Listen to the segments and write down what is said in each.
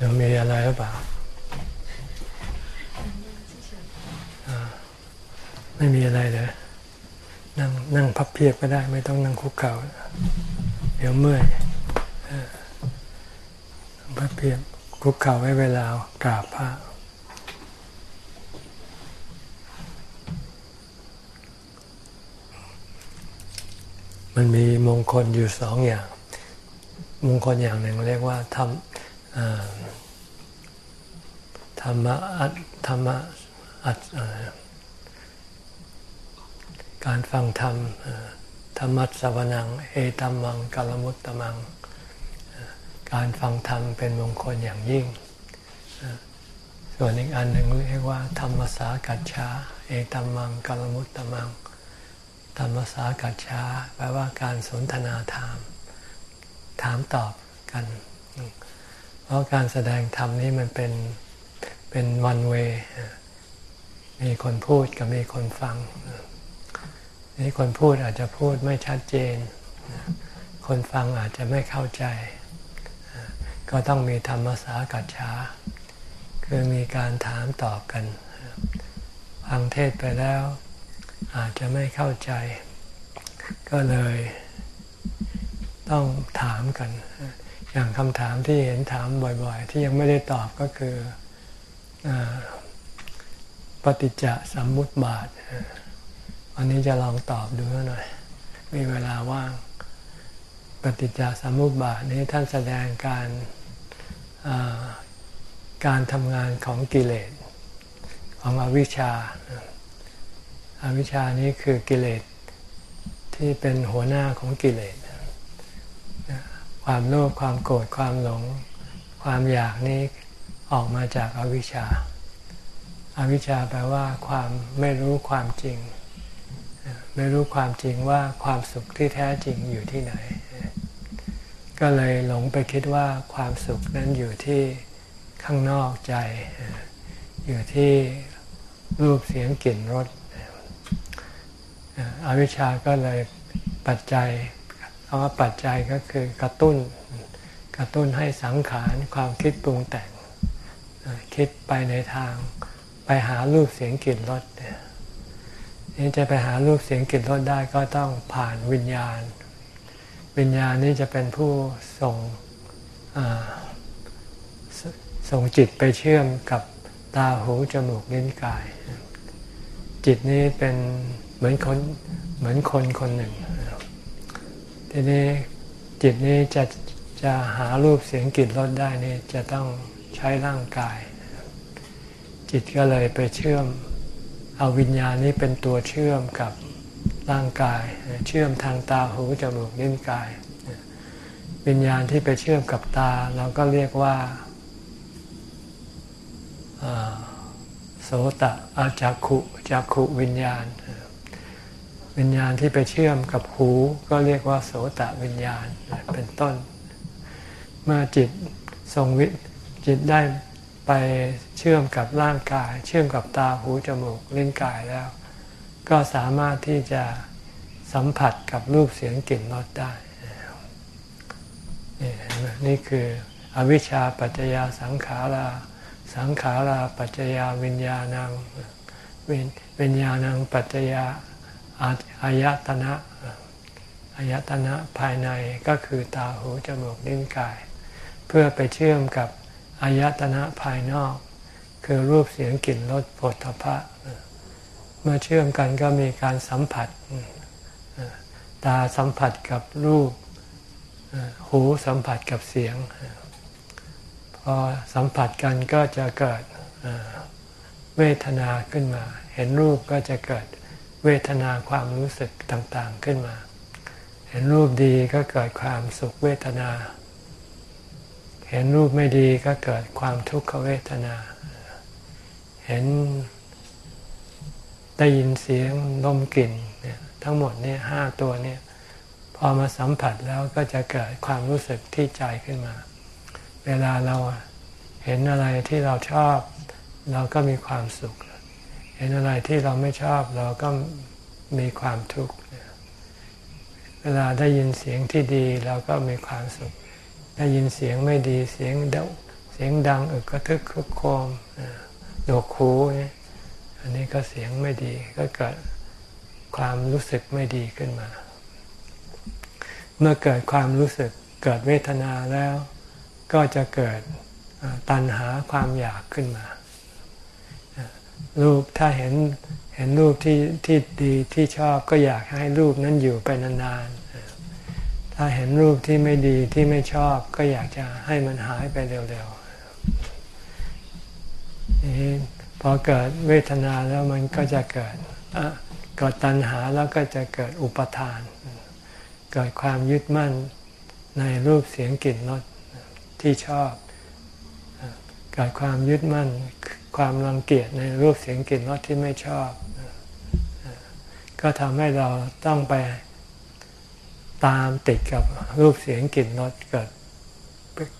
ยังมีอะไรหรือเปล่า ไม่มีอะไรเลย นั่งนั่งพับเพียบก็ได้ ไม่ต้องนั่งคุกเข่า เดี๋ยวเมื่อยพับเพียบคุกเข่าไว้เวลากราบพระมันมีมงคลอยู่สองอย่าง มงคลอย่างหนึ่งเรียกว่าทำ ธรรมะอัตธรรมะอัตการฟังธรรมธรรมัสวนัง เอตัมมังกลมุตตมัง การฟังธรรมเป็นมงคลอย่างยิ่ง ส่วนอีกอันหนึ่งเรียกว่า ธรรมสากัจฉาเอตัมมังกลมุตตมัง ธรรมสากัจฉาแปลว่าการสนทนาธรรม ถามตอบกัน เพราะการแสดงธรรมนี้มันเป็นเป็นวันเวมีคนพูดกับมีคนฟัง นี่คนพูดอาจจะพูดไม่ชัดเจน คนฟังอาจจะไม่เข้าใจ ก็ต้องมีธรรมสากัจฉาคือมีการถามตอบกันฟังเทศไปแล้ว อาจจะไม่เข้าใจ ก็เลยต้องถามกัน อย่างคำถามที่เห็นถามบ่อยๆ ที่ยังไม่ได้ตอบก็คืออปฏิจจสมมุติบาท วันนี้จะลองตอบดูหน่อย มีเวลาว่าง ปฏิจจสมุปบาทนี้ท่านแสดงการการทำงานของกิเลส ของอวิชชาอาวิชชานี้คือกิเลสที่เป็นหัวหน้าของกิเลส ความโลภความโกรธความหลง ความอยากนี้ออกมาจากอาวิชชาอาวิชชาแปลว่า ความไม่รู้ความจริง ไม่รู้ความจริงว่าความสุขที่แท้จริงอยู่ที่ไหน ก็เลยหลงไปคิดว่าความสุขนั้นอยู่ที่ข้างนอกใจ อยู่ที่รูปเสียงกลิ่นรสอวิชชาก็เลยปัจจัย คำว่าปัจจัยก็คือกระตุ้น กระตุ้นให้สังขารความคิดปรุงแต่ง คิดไปในทาง ไปหารูปเสียงกลิ่นรสนี่จะไปหารูปเสียงกลิ่นรสได้ก็ต้องผ่านวิญญาณ วิญญาณนี้จะเป็นผู้ส่งส่งจิตไปเชื่อมกับตาหูจมูกลิ้นกาย จิตนี้เป็นเหมือนคนเหมือนคนคนหนึ่ง ทีนี้จิตนี้จะจะหารูปเสียงกลิ่นรสได้นี่จะต้องใช้ร่างกาย จิตก็เลยไปเชื่อมเอาวิญญาณนี้เป็นตัวเชื่อมกับร่างกาย เชื่อมทางตาหูจมูกลิ้นกาย วิญญาณที่ไปเชื่อมกับตา เราก็เรียกว่าโสตะอาจักขุจักขุวิญญาณ วิญญาณที่ไปเชื่อมกับหูก็เรียกว่าโสตะวิญญาณเป็นต้น เมื่อจิตทรงวิจิตได้ไปเชื่อมกับร่างกาย เชื่อมกับตาหูจมูกลิ้นกายแล้ว ก็สามารถที่จะสัมผัสกับรูปเสียงกลิ่นรสได้นี่คืออวิชชาปัจจยาสังขาราสังขาราปัจจยาวิญญาณังวิญญาณังปัจจยา อายตนะอายตนะภายในก็คือตาหูจมูกลิ้นกาย เพื่อไปเชื่อมกับอายตนะภายนอก คือรูปเสียงกลิ่นรสผลทพะเมื่อเชื่อมกันก็มีการสัมผัส ตาสัมผัสกับรูป หูสัมผัสกับเสียง พอสัมผัสกันก็จะเกิดเวทนาขึ้นมา เห็นรูปก็จะเกิด เวทนาความรู้สึกต่างๆขึ้นมา เห็นรูปดีก็เกิดความสุขเวทนา เห็นรูปไม่ดีก็เกิดความทุกขเวทนา เห็นได้ยินเสียงลมกลิ่นเนี่ยทั้งหมดเนี่ยห้าตัวเนี่ยพอมาสัมผัสแล้วก็จะเกิดความรู้สึกที่ใจขึ้นมา เวลาเราเห็นอะไรที่เราชอบ เราก็มีความสุข เห็นอะไรที่เราไม่ชอบเราก็มีความทุกข์ เวลาได้ยินเสียงที่ดีเราก็มีความสุข ได้ยินเสียงไม่ดีเสียงเดาเสียงดังอึกกระทึกคึกโคมดกหูนี่อันนี้ก็เสียงไม่ดีก็เกิดความรู้สึกไม่ดีขึ้นมา เมื่อเกิดความรู้สึกเกิดเวทนาแล้ว ก็จะเกิดตัณหาความอยากขึ้นมา รูปถ้าเห็นเห็นรูปที่ที่ดีที่ชอบก็อยากให้รูปนั้นอยู่ไปนานๆ ถ้าเห็นรูปที่ไม่ดีที่ไม่ชอบก็อยากจะให้มันหายไปเร็วๆนี่พอเกิดเวทนาแล้วมันก็จะเกิดเกิดตัณหาแล้วก็จะเกิดอุปทาน เกิดความยึดมั่นในรูปเสียงกลิ่นรสที่ชอบ เกิดความยึดมั่น ความรังเกียจในรูปเสียงกลิ่นรสที่ไม่ชอบ ก็ทำให้เราต้องไปตามติดกับรูปเสียงกลิ่นรสเกิด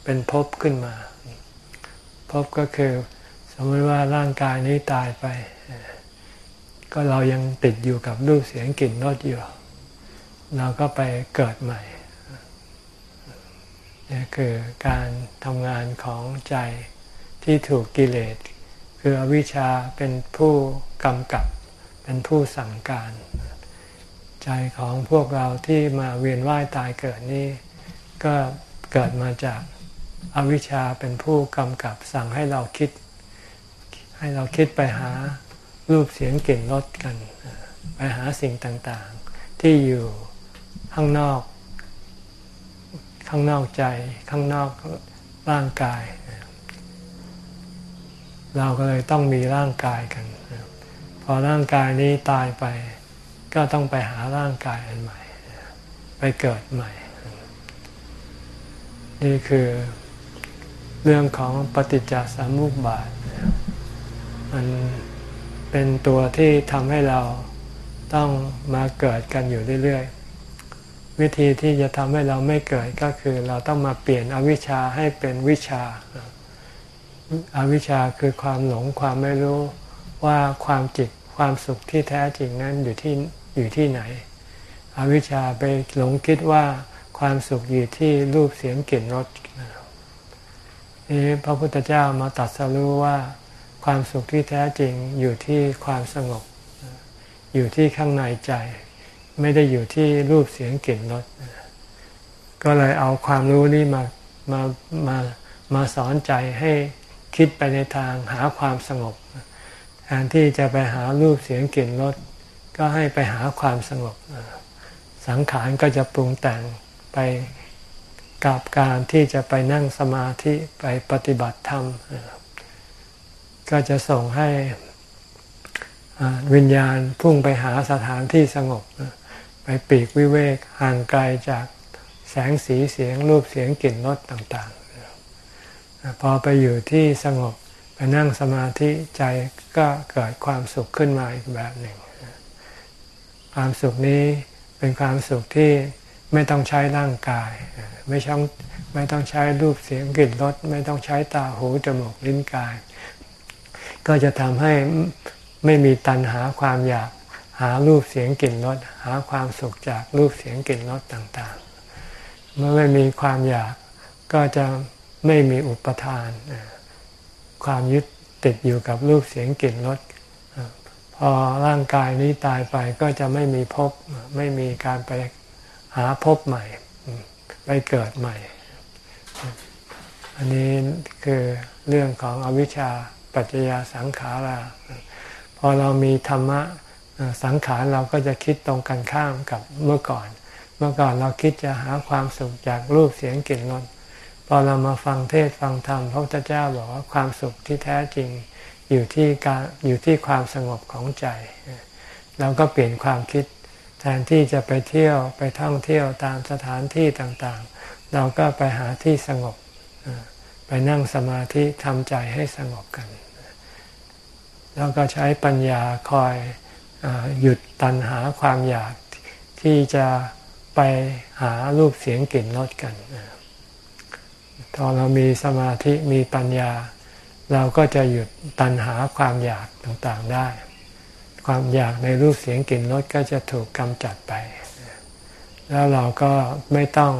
เป็นภพขึ้นมาภพก็คือ สมมติว่าร่างกายนี้ตายไป ก็เรายังติดอยู่กับรูปเสียงกลิ่นรสอยู่ เราก็ไปเกิดใหม่นี่คือการทำงานของใจที่ถูกกิเลส คืออวิชชาเป็นผู้กำกับ เป็นผู้สั่งการ ใจของพวกเราที่มาเวียนว่ายตายเกิดนี้ ก็เกิดมาจากอวิชชาเป็นผู้กำกับสั่งให้เราคิด ให้เราคิดไปหารูปเสียงกลิ่นรสกัน ไปหาสิ่งต่างๆ ที่อยู่ข้างนอก ข้างนอกใจ ข้างนอกร่างกาย เราก็เลยต้องมีร่างกายกัน พอร่างกายนี้ตายไป ก็ต้องไปหาร่างกายอันใหม่ ไปเกิดใหม่ นี่คือเรื่องของปฏิจจสมุปบาท มันเป็นตัวที่ทำให้เราต้องมาเกิดกันอยู่เรื่อยๆ วิธีที่จะทำให้เราไม่เกิดก็คือเราต้องมาเปลี่ยนอวิชชาให้เป็นวิชา อวิชชาคือความหลงความไม่รู้ว่าความจิตความสุขที่แท้จริงนั้นอยู่ที่อยู่ที่ไหน อวิชชาไปหลงคิดว่าความสุขอยู่ที่รูปเสียงกลิ่นรสนี่พระพุทธเจ้ามาตัดสรู้ว่า ความสุขที่แท้จริงอยู่ที่ความสงบ อยู่ที่ข้างในใจ ไม่ได้อยู่ที่รูปเสียงกลิ่นรสก็เลยเอาความรู้นี้มามามามาสอนใจให้ คิดไปในทางหาความสงบแทนที่จะไปหารูปเสียงกลิ่นรสก็ให้ไปหาความสงบ สังขารก็จะปรุงแต่งไปกับการที่จะไปนั่งสมาธิไปปฏิบัติธรรม ก็จะส่งให้วิญญาณพุ่งไปหาสถานที่สงบ ไปปีกวิเวกห่างไกลจากแสงสีเสียงรูปเสียงกลิ่นรสต่าง พอไปอยู่ที่สงบไปนั่งสมาธิใจก็เกิดความสุขขึ้นมาอีกแบบหนึ่ง ความสุขนี้เป็นความสุขที่ไม่ต้องใช้ร่างกาย ไม่ต้องไม่ต้องใช้รูปเสียงกลิ่นรสไม่ต้องใช้ตาหูจมูกลิ้นกาย ก็จะทำให้ไม่มีตัณหาความอยากหารูปเสียงกลิ่นรสหาความสุขจากรูปเสียงกลิ่นรสต่างๆ เมื่อไม่มีความอยากก็จะ ไม่มีอุปทาน ความยึดติดอยู่กับรูปเสียงกลิ่นรสพอร่างกายนี้ตายไปก็จะไม่มีภพไม่มีการไปหาภพใหม่ ไปเกิดใหม่ อันนี้คือเรื่องของอวิชชาปัจจยาสังขาราพอเรามีธรรมะสังขารเราก็จะคิดตรงกันข้ามกับเมื่อก่อน เมื่อก่อนเราคิดจะหาความสุขจากรูปเสียงกลิ่นรส พอเรามาฟังเทศฟังธรรมพระพุทธเจ้าบอกว่าความสุขที่แท้จริงอยู่ที่การอยู่ที่ความสงบของใจเราก็เปลี่ยนความคิดแทนที่จะไปเที่ยวไปท่องเที่ยวตามสถานที่ต่างๆ เราก็ไปหาที่สงบไปนั่งสมาธิทำใจให้สงบกัน แล้วก็ใช้ปัญญาคอยอหยุดตันหาความอยากที่จะไปหารูปเสียงกลิ่นรสกัน พอเรามีสมาธิมีปัญญา เราก็จะหยุดตัณหาความอยากต่างๆได้ ความอยากในรูปเสียงกลิ่นรสก็จะถูกกำจัดไป แล้วเราก็ไม่ต้อง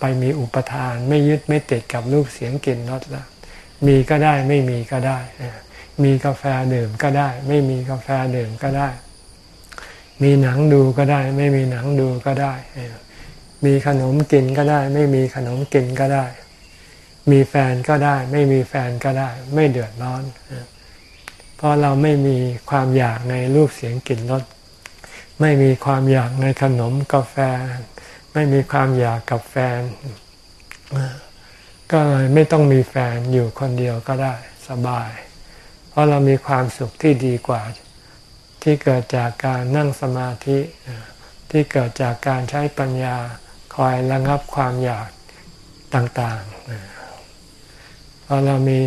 ไปมีอุปทาน ไม่ยึดไม่ติดกับรูปเสียงกลิ่นรสแล้วมีก็ได้ไม่มีก็ได้ มีกาแฟดื่มก็ได้ ไม่มีกาแฟดื่มก็ได้ มีหนังดูก็ได้ ไม่มีหนังดูก็ได้ มีขนมกินก็ได้ ไม่มีขนมกินก็ได้ มีแฟนก็ได้ ไม่มีแฟนก็ได้ ไม่เดือดร้อน เพราะเราไม่มีความอยากในรูปเสียงกลิ่นรสไม่มีความอยากในขนมกาแฟ ไม่มีความอยากกับแฟน ก็เลยไม่ต้องมีแฟนอยู่คนเดียวก็ได้สบาย เพราะเรามีความสุขที่ดีกว่า ที่เกิดจากการนั่งสมาธิที่เกิดจากการใช้ปัญญาคอยระงับความอยากต่างๆ พอเรามี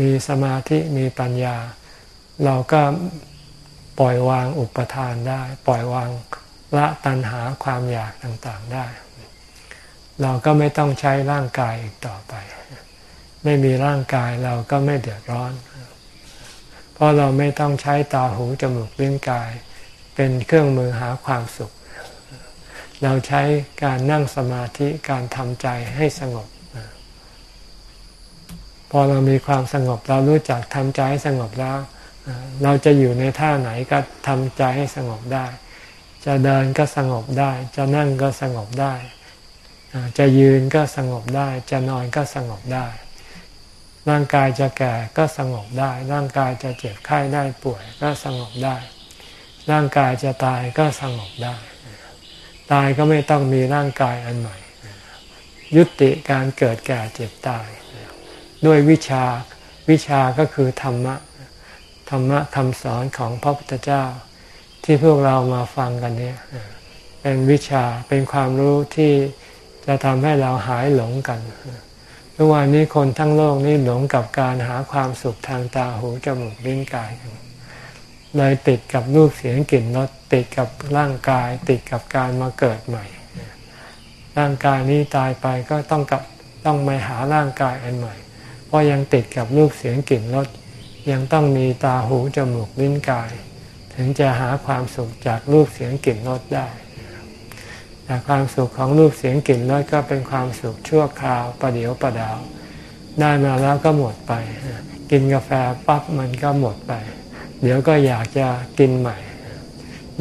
มีสมาธิมีปัญญา เราก็ปล่อยวางอุปทานได้ ปล่อยวางละตัณหาความอยากต่างๆได้ เราก็ไม่ต้องใช้ร่างกายอีกต่อไป ไม่มีร่างกายเราก็ไม่เดือดร้อน เพราะเราไม่ต้องใช้ตาหูจมูกลิ้นกาย เป็นเครื่องมือหาความสุข เราใช้การนั่งสมาธิการทำใจให้สงบ พอเรามีความสงบเรารู้จักทำใจให้สงบแล้ว เราจะอยู่ในท่าไหนก็ทำใจให้สงบได้ จะเดินก็สงบได้ จะนั่งก็สงบได้ จะยืนก็สงบได้ จะนอนก็สงบได้ ร่างกายจะแก่ก็สงบได้ ร่างกายจะเจ็บไข้ได้ป่วยก็สงบได้ ร่างกายจะตายก็สงบได้ ตายก็ไม่ต้องมีร่างกายอันใหม่ ยุติการเกิดแก่เจ็บตาย ด้วยวิชา วิชาก็คือธรรมะ ธรรมะคำสอนของพระพุทธเจ้า ที่พวกเรามาฟังกันเนี่ยเป็นวิชาเป็นความรู้ที่จะทำให้เราหายหลงกันทุกวันนี้คนทั้งโลกนี่หลงกับการหาความสุขทางตาหูจมูกลิ้นกายเลยติดกับรูปเสียงกลิ่นรสติดกับร่างกาย ติดกับการมาเกิดใหม่ ร่างกายนี้ตายไปก็ต้องกับต้องไปหาร่างกายอันใหม่ ราะยังติดกับรูปเสียงกลิ่นรสยังต้องมีตาหูจมูกลิ้นกาย ถึงจะหาความสุขจากรูปเสียงกลิ่นรสได้แต่ความสุขของรูปเสียงกลิ่นรสก็เป็นความสุขชั่วคราวประเดียวประดาว ได้มาแล้วก็หมดไป กินกาแฟปั๊บมันก็หมดไป เดี๋ยวก็อยากจะกินใหม่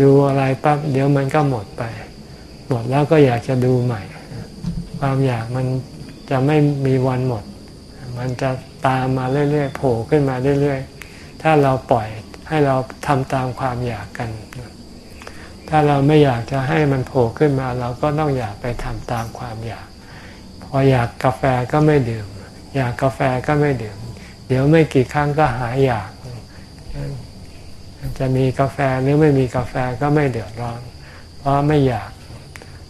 ดูอะไรปั๊บเดี๋ยวมันก็หมดไป หมดแล้วก็อยากจะดูใหม่ ความอยากมันจะไม่มีวันหมด มันจะตามมาเรื่อยๆโผล่ขึ้นมาเรื่อยๆ ถ้าเราปล่อยให้เราทำตามความอยากกัน ถ้าเราไม่อยากจะให้มันโผล่ขึ้นมาเราก็ต้องอยากไปทำตามความอยาก พออยากกาแฟก็ไม่ดื่ม อยากกาแฟก็ไม่ดื่ม เดี๋ยวไม่กี่ครั้งก็หายอยาก จะมีกาแฟหรือไม่มีกาแฟก็ไม่เดือดร้อน เพราะไม่อยาก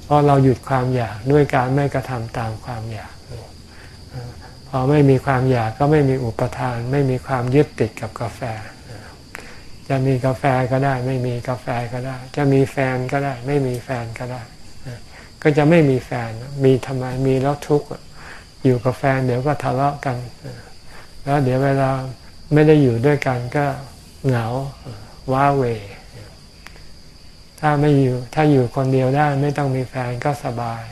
เพราะเราหยุดความอยากด้วยการไม่กระทำตามความอยาก อไม่มีความอยากก็ไม่มีอุปทาน ไม่มีความยึดติดกับกาแฟ จะมีกาแฟก็ได้ ไม่มีกาแฟก็ได้ จะมีแฟนก็ได้ ไม่มีแฟนก็ได้ ก็จะไม่มีแฟนมีทำไมมีแล้วทุกข์อยู่กับแฟนเดี๋ยวก็ทะเลาะกัน แล้วเดี๋ยวเวลาไม่ได้อยู่ด้วยกันก็เหงาว้าเว ถ้าไม่อยู่ถ้าอยู่คนเดียวได้ ไม่ต้องมีแฟนก็สบาย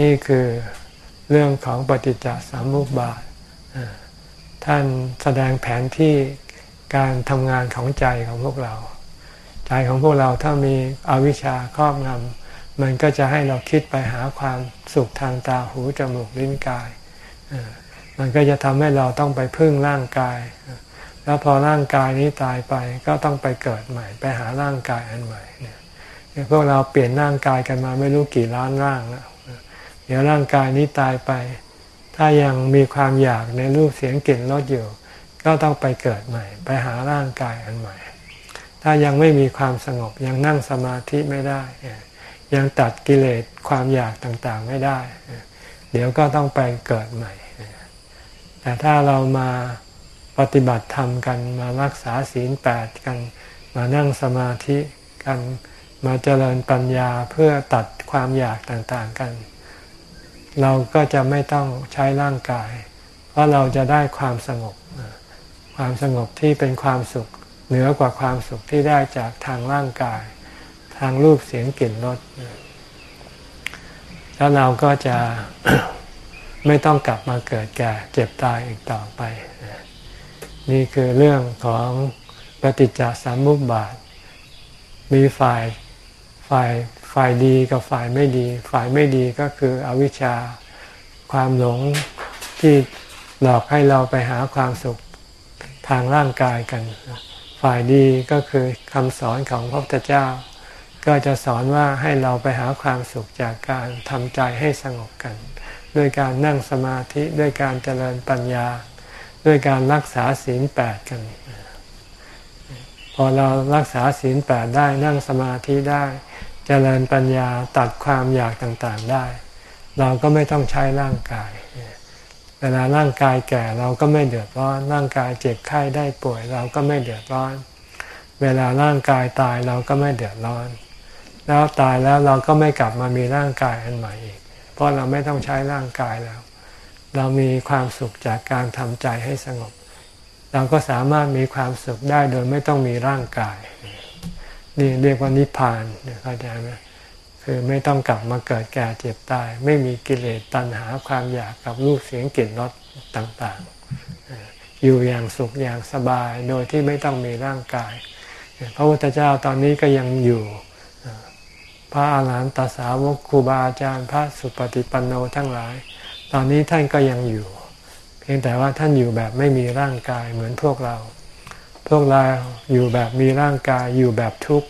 นี่คือ เรื่องของปฏิจจสามุปบาทท่านแสดงแผนที่การทำงานของใจของพวกเรา ใจของพวกเราถ้ามีอวิชชาครอบงำมันก็จะให้เราคิดไปหาความสุขทางตาหูจมูกลิ้นกาย มันก็จะทำให้เราต้องไปพึ่งร่างกาย แล้วพอร่างกายนี้ตายไปก็ต้องไปเกิดใหม่ ไปหาร่างกายอันใหม่พวกเราเปลี่ยนร่างกายกันมาไม่รู้กี่ล้านร่างแล้ว เดี๋ยวร่างกายนี้ตายไป ถ้ายังมีความอยากในรูปเสียงกลิ่นรสอยู่ ก็ต้องไปเกิดใหม่ ไปหาร่างกายอันใหม่ ถ้ายังไม่มีความสงบยังนั่งสมาธิไม่ได้ ยังตัดกิเลสความอยากต่างๆไม่ได้ เดี๋ยวก็ต้องไปเกิดใหม่ แต่ถ้าเรามาปฏิบัติธรรมกันมารักษาศีลแปดกัน มานั่งสมาธิกันมาเจริญปัญญาเพื่อตัดความอยากต่างๆกัน เราก็จะไม่ต้องใช้ร่างกาย เพราะเราจะได้ความสงบ ความสงบที่เป็นความสุข เหนือกว่าความสุขที่ได้จากทางร่างกาย ทางรูปเสียงกลิ่นรสแล้วเราก็จะไม่ต้องกลับมาเกิดแก่เจ็บตายอีกต่อไป นี่คือเรื่องของปฏิจจสามุปบาท มีฝ่ายฝ่าย ฝ่ายดีกับฝ่ายไม่ดี ฝ่ายไม่ดีก็คืออวิชชา ความหลงที่หลอกให้เราไปหาความสุขทางร่างกายกัน ฝ่ายดีก็คือคำสอนของพระพุทธเจ้า ก็จะสอนว่าให้เราไปหาความสุขจากการทำใจให้สงบกัน ด้วยการนั่งสมาธิด้วยการเจริญปัญญา ด้วยการรักษาศีลแปดกัน พอเรารักษาศีลแปดได้นั่งสมาธิได้ เจริญปัญญาตัดความอยากต่างๆได้ เราก็ไม่ต้องใช้ร่างกาย เวลาร่างกายแก่เราก็ไม่เดือดร้อน ร่างกายเจ็บไข้ได้ป่วย เราก็ไม่เดือดร้อน เวลาร่างกายตายเราก็ไม่เดือดร้อน แล้วตายแล้วเราก็ไม่กลับมามีร่างกายอันใหม่อีก เพราะเราไม่ต้องใช้ร่างกายแล้ว เรามีความสุขจากการทำใจให้สงบ เราก็สามารถมีความสุขได้โดยไม่ต้องมีร่างกาย นี่เรียกว่านิพพานเข้าใจไหมคือไม่ต้องกลับมาเกิดแก่เจ็บตาย ไม่มีกิเลสตัณหาความอยากกับรูปเสียงกลิ่นรสต่างๆ อยู่อย่างสุขอย่างสบายโดยที่ไม่ต้องมีร่างกาย พระพุทธเจ้าตอนนี้ก็ยังอยู่ พระอาหารหันตสาวกครูบาอาจารย์ พระสุปฏิปันโนทั้งหลาย ตอนนี้ท่านก็ยังอยู่ เพียงแต่ว่าท่านอยู่แบบไม่มีร่างกายเหมือนพวกเรา พวกเราอยู่แบบมีร่างกายอยู่แบบทุกข์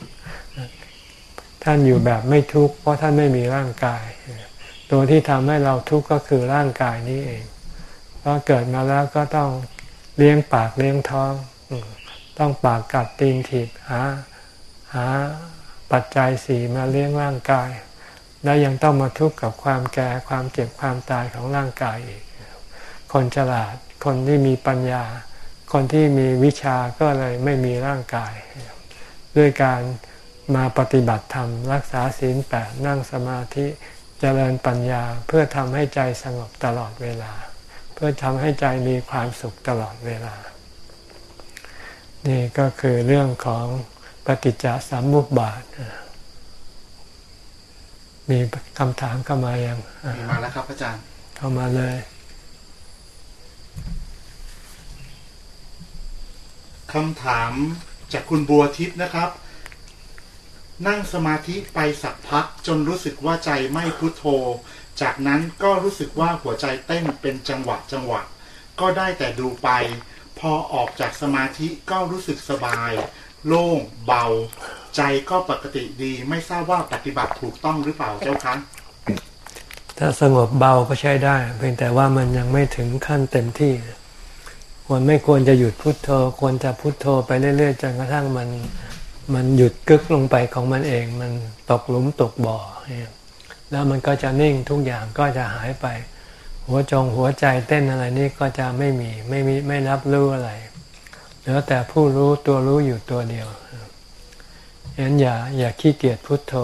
ท่านอยู่แบบไม่ทุกข์เพราะท่านไม่มีร่างกาย ตัวที่ทำให้เราทุกข์ก็คือร่างกายนี้เองเพราะเกิดมาแล้วก็ต้องเลี้ยงปากเลี้ยงท้อง ต้องปากกัดตีนถีบหาหาปัจจัยสี่มาเลี้ยงร่างกาย แล้วยังต้องมาทุกข์กับความแก่ความเจ็บความตายของร่างกายอีก คนฉลาดคนที่มีปัญญา คนที่มีวิชาก็เลยไม่มีร่างกาย ด้วยการมาปฏิบัติธรรม รักษาศีลแปดนั่งสมาธิเจริญปัญญาเพื่อทำให้ใจสงบตลอดเวลา เพื่อทำให้ใจมีความสุขตลอดเวลา นี่ก็คือเรื่องของปฏิจจสามุปบาท มีคำถามเข้ามายัง มีมาแล้วครับอาจารย์ เข้ามาเลย คำถามจากคุณบัวทิพย์นะครับ นั่งสมาธิไปสักพักจนรู้สึกว่าใจไม่พุโทโธ จากนั้นก็รู้สึกว่าหัวใจเต้นเป็นจังหวะจังหวะ ก็ได้แต่ดูไป พอออกจากสมาธิก็รู้สึกสบาย โล่งเบา ใจก็ปกติดีไม่ทราบว่าปฏิบัติถูกต้องหรือเปล่าเจ้าคะถ้าสงบเบาก็ใช้ได้ เพียงแต่ว่ามันยังไม่ถึงขั้นเต็มที่ ควรไม่ควรจะหยุดพุดโทโธควรจะพุโทโธไปเรื่อยๆจนกระทั่งมันมันหยุดกึกลงไปของมันเองมันตกหลุมตกบ่อแล้วมันก็จะนิ่งทุกอย่างก็จะหายไป หัวจงหัวใจเต้นอะไรนี่ก็จะไม่มีไม่มีไม่รับรู้อะไรเหลือแต่ผู้รู้ตัวรู้อยู่ตัวเดียวฉะนั้นอย่าอย่าขี้เกียจพุทโธ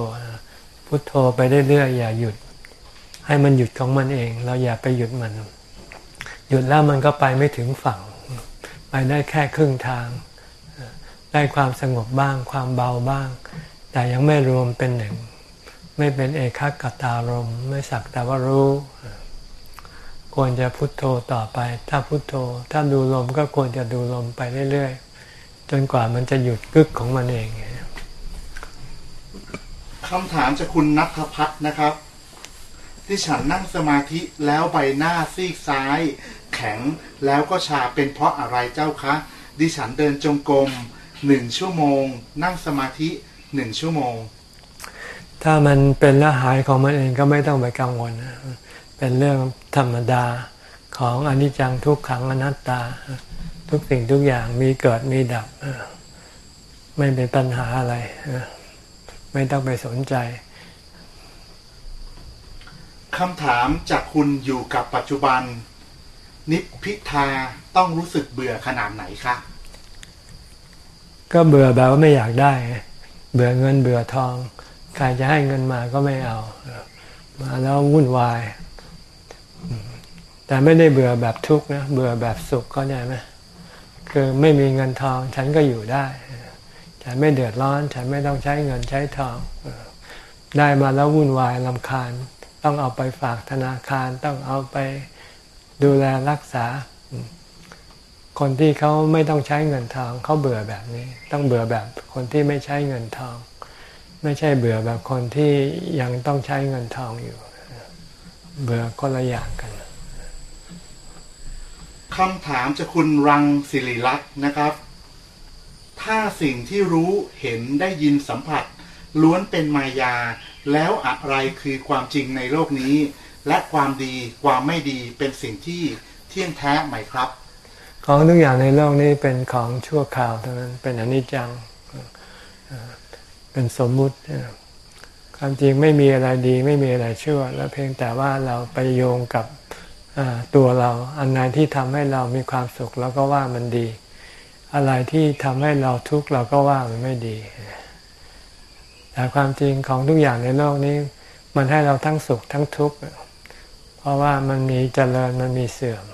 พุทโธไปเรื่อยๆอย่าหยุด ให้มันหยุดของมันเอง เราอย่าไปหยุดมัน หยุดแล้วมันก็ไปไม่ถึงฝั่ง ไปได้แค่ครึ่งทาง ได้ความสงบบ้าง ความเบาบ้าง แต่ยังไม่รวมเป็นหนึ่ง ไม่เป็นเอกขตารม ไม่สักแต่ว่ารู้ ควรจะพุทโธต่อไป ถ้าพุทโธ ถ้าดูลมก็ควรจะดูลมไปเรื่อยๆ จนกว่ามันจะหยุดกึกของมันเองคำถามจากคุณนัทพัฒนะครับ ที่ฉันนั่งสมาธิแล้วใบหน้าซีกซ้าย แข็งแล้วก็ชาเป็นเพราะอะไรเจ้าคะ ดิฉันเดินจงกรมหนึ่งชั่วโมง นั่งสมาธิหนึ่งชั่วโมง ถ้ามันเป็นแล้วหายของมันเองก็ไม่ต้องไปกังวล เป็นเรื่องธรรมดาของอนิจจังทุกขังอนัตตา ทุกสิ่งทุกอย่างมีเกิดมีดับ ไม่เป็นปัญหาอะไร ไม่ต้องไปสนใจคำถามจากคุณอยู่กับปัจจุบัน นิพพิทาต้องรู้สึกเบื่อขนาดไหนคะก็เบื่อแบบว่าไม่อยากได้ เบื่อเงินเบื่อทอง ใครจะให้เงินมาก็ไม่เอา มาแล้ววุ่นวาย แต่ไม่ได้เบื่อแบบทุกข์นะเบื่อแบบสุขก็ได้ไหมคือไม่มีเงินทอง ฉันก็อยู่ได้ ฉันไม่เดือดร้อน ฉันไม่ต้องใช้เงินใช้ทองได้มาแล้ววุ่นวายลำคาญ ต้องเอาไปฝากธนาคารต้องเอาไป ดูแลรักษา คนที่เขาไม่ต้องใช้เงินทองเขาเบื่อแบบนี้ ต้องเบื่อแบบคนที่ไม่ใช้เงินทอง ไม่ใช่เบื่อแบบคนที่ยังต้องใช้เงินทองอยู่ เบื่อคนละอย่างกันคำถามจะคุณรังศิริลักษ์นะครับ ถ้าสิ่งที่รู้เห็นได้ยินสัมผัส ล้วนเป็นมายา แล้วอะไรคือความจริงในโลกนี้ และความดีความไม่ดีเป็นสิ่งที่เที่ยงแท้ไหมครับ ของทุกอย่างในโลกนี้เป็นของชั่วคราวเท่านั้นเป็นอนิจจังเป็นสมมุติความจริงไม่มีอะไรดีไม่มีอะไรชั่ว แล้วเพียงแต่ว่าเราไปโยงกับตัวเรา อันไหนที่ทำให้เรามีความสุขเราก็ว่ามันดี อะไรที่ทำให้เราทุกข์เราก็ว่ามันไม่ดี แต่ความจริงของทุกอย่างในโลกนี้ มันให้เราทั้งสุขทั้งทุกข์ เพราะว่ามันมีเจริญมันมีเสื่อม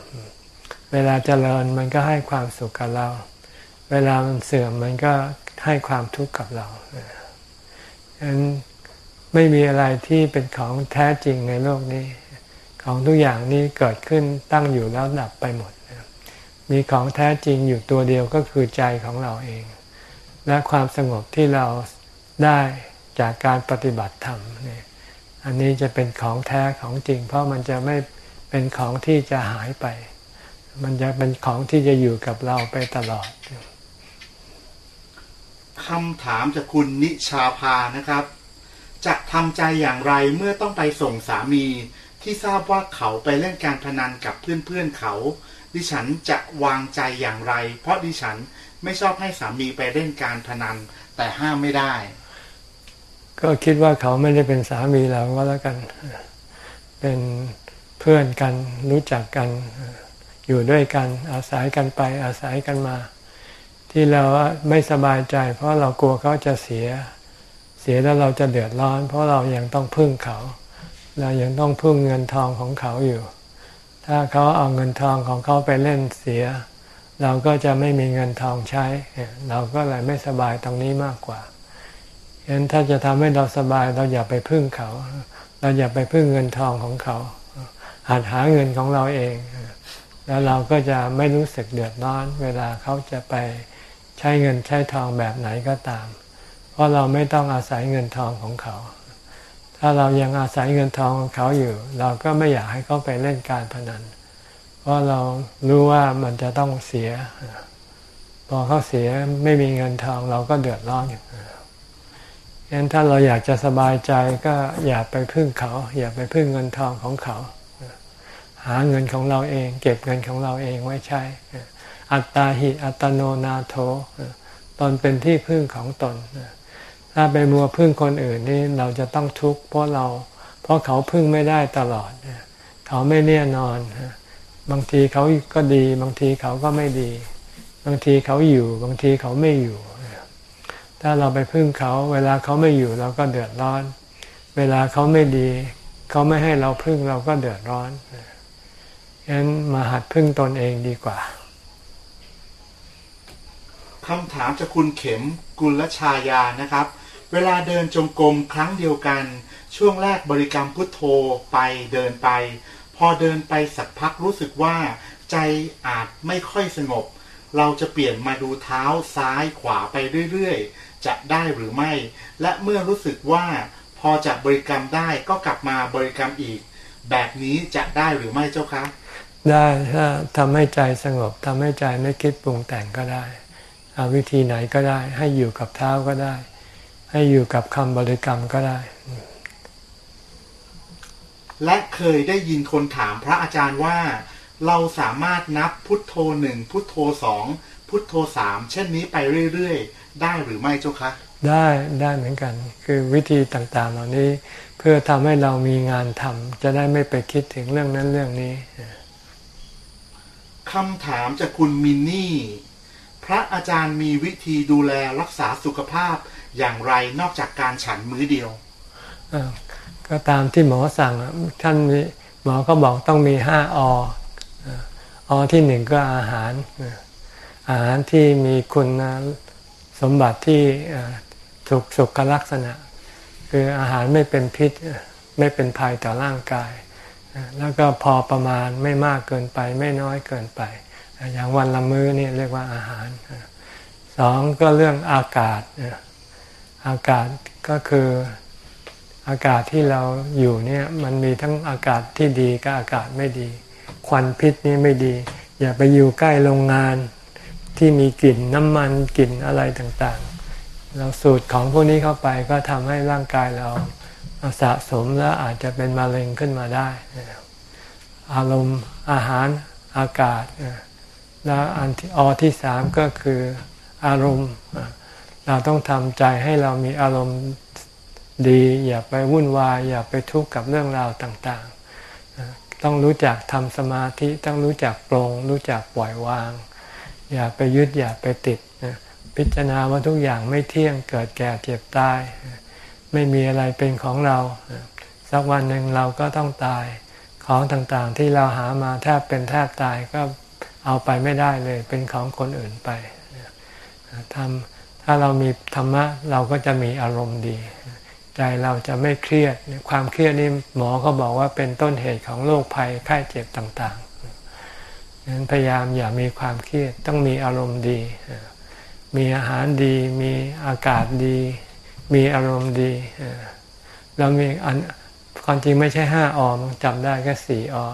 เวลาเจริญมันก็ให้ความสุขกับเรา เวลามันเสื่อมมันก็ให้ความทุกข์กับเราฉะนั้นไม่มีอะไรที่เป็นของแท้จริงในโลกนี้ ของทุกอย่างนี้เกิดขึ้นตั้งอยู่แล้วดับไปหมด มีของแท้จริงอยู่ตัวเดียวก็คือใจของเราเอง และความสงบที่เราได้จากการปฏิบัติธรรมนี่ อันนี้จะเป็นของแท้ของจริง เพราะมันจะไม่เป็นของที่จะหายไป มันจะเป็นของที่จะอยู่กับเราไปตลอดคำถามจากคุณนิชาพานะครับจะทำใจอย่างไรเมื่อต้องไปส่งสามีที่ทราบว่าเขาไปเล่นการพนันกับเพื่อนๆเขา ดิฉันจะวางใจอย่างไร เพราะดิฉันไม่ชอบให้สามีไปเล่นการพนันแต่ห้ามไม่ได้ ก็คิดว่าเขาไม่ได้เป็นสามีเราก็แล้วกัน เป็นเพื่อนกันรู้จักกันอยู่ด้วยกันอาศัยกันไปอาศัยกันมา ที่เราไม่สบายใจ เพราะเรากลัวเขาจะเสีย เสียแล้วเราจะเดือดร้อน เพราะเรายังต้องพึ่งเขา เรายังต้องพึ่งเงินทองของเขาอยู่ ถ้าเขาเอาเงินทองของเขาไปเล่นเสีย เราก็จะไม่มีเงินทองใช้ เราก็เลยไม่สบายตรงนี้มากกว่า ฉะนั้นถ้าจะทำให้เราสบายเราอย่าไปพึ่งเขา เราอย่าไปพึ่งเงินทองของเขา หัดหาเงินของเราเอง แล้วเราก็จะไม่รู้สึกเดือดร้อน เวลาเขาจะไปใช้เงินใช้ทองแบบไหนก็ตาม เพราะเราไม่ต้องอาศัยเงินทองของเขา ถ้าเรายังอาศัยเงินทองของเขาอยู่ เราก็ไม่อยากให้เขาไปเล่นการพนัน เพราะเรารู้ว่ามันจะต้องเสีย พอเขาเสียไม่มีเงินทองเราก็เดือดร้อนอยู่ ฉะนั้นถ้าเราอยากจะสบายใจก็อย่าไปพึ่งเขา อย่าไปพึ่งเงินทองของเขา หาเงินของเราเอง เก็บเงินของเราเองไว้ใช้ อัตตาหิอัตโนนาโถตนเป็นที่พึ่งของตน ถ้าไปมัวพึ่งคนอื่นนี่เราจะต้องทุกข์เพราะเรา เพราะเขาพึ่งไม่ได้ตลอด เขาไม่แน่นอน บางทีเขาก็ดี บางทีเขาก็ไม่ดี บางทีเขาอยู่ บางทีเขาไม่อยู่ ถ้าเราไปพึ่งเขา เวลาเขาไม่อยู่เราก็เดือดร้อน เวลาเขาไม่ดี เขาไม่ให้เราพึ่งเราก็เดือดร้อนฉะนั้นมาหัดพึ่งตนเองดีกว่าคำถามจากคุณเข็มกุลชายานะครับ เวลาเดินจงกรมครั้งเดียวกัน ช่วงแรกบริกรรมพุทโธไปเดินไป พอเดินไปสักพักรู้สึกว่า ใจอาจไม่ค่อยสงบ เราจะเปลี่ยนมาดูเท้าซ้ายขวาไปเรื่อยๆ จะได้หรือไม่ และเมื่อรู้สึกว่าพอจะบริกรรมได้ก็กลับมาบริกรรมอีก แบบนี้จะได้หรือไม่เจ้าคะได้ถ้าทำให้ใจสงบทำให้ใจไม่คิดปรุงแต่งก็ได้เอาวิธีไหนก็ได้ ให้อยู่กับเท้าก็ได้ ให้อยู่กับคำบริกรรมก็ได้ และเคยได้ยินคนถามพระอาจารย์ว่า เราสามารถนับพุทโธหนึ่งพุทโธสองพุทโธสามเช่นนี้ไปเรื่อยๆ ได้หรือไม่เจ้าคะ ได้ได้เหมือนกัน คือวิธีต่างๆ เหล่านี้ เพื่อทำให้เรามีงานทำจะได้ไม่ไปคิดถึงเรื่องนั้นเรื่องนี้คำถามจากคุณมินนี่ พระอาจารย์มีวิธีดูแลรักษาสุขภาพอย่างไรนอกจากการฉันมื้อเดียวก็ตามที่หมอสั่งท่านหมอก็บอกต้องมีห้าออที่หนึ่งก็อาหาร อาหารที่มีคุณ สมบัติที่ถูกสุขลักษณะ คืออาหารไม่เป็นพิษไม่เป็นภัยต่อร่างกาย แล้วก็พอประมาณไม่มากเกินไปไม่น้อยเกินไป อย่างวันละมื้อนี่เรียกว่าอาหารสองก็เรื่องอากาศอากาศก็คืออากาศที่เราอยู่เนี่ยมันมีทั้งอากาศที่ดีกับอากาศไม่ดี ควันพิษนี่ไม่ดี อย่าไปอยู่ใกล้โรงงาน ที่มีกลิ่นน้ำมันกลิ่นอะไรต่างๆ เราสูดของพวกนี้เข้าไปก็ทำให้ร่างกายเราสะสมแล้วอาจจะเป็นมะเร็งขึ้นมาได้ อารมณ์อาหารอากาศ แล้วอันที่อที่สามก็คืออารมณ์ เราต้องทำใจให้เรามีอารมณ์ดี อย่าไปวุ่นวาย อย่าไปทุกข์กับเรื่องราวต่างๆ ต้องรู้จักทำสมาธิ ต้องรู้จักปรง รู้จักปล่อยวาง อย่าไปยึดอย่าไปติดพิจารณาว่าทุกอย่างไม่เที่ยงเกิดแก่เจ็บตาย ไม่มีอะไรเป็นของเราสักวันหนึ่งเราก็ต้องตายของต่างๆที่เราหามาแทบเป็นแทบตายก็เอาไปไม่ได้เลยเป็นของคนอื่นไปทำถ้าเรามีธรรมะเราก็จะมีอารมณ์ดี ใจเราจะไม่เครียดความเครียดนี่หมอเขาบอกว่าเป็นต้นเหตุของโรคภัยไข้เจ็บต่างๆ นั้นพยายามอย่ามีความเครียดต้องมีอารมณ์ดี มีอาหารดี มีอากาศดี มีอารมณ์ดีแล้วมีอันความจริงไม่ใช่ห้าออมจำได้ก็สี่ออ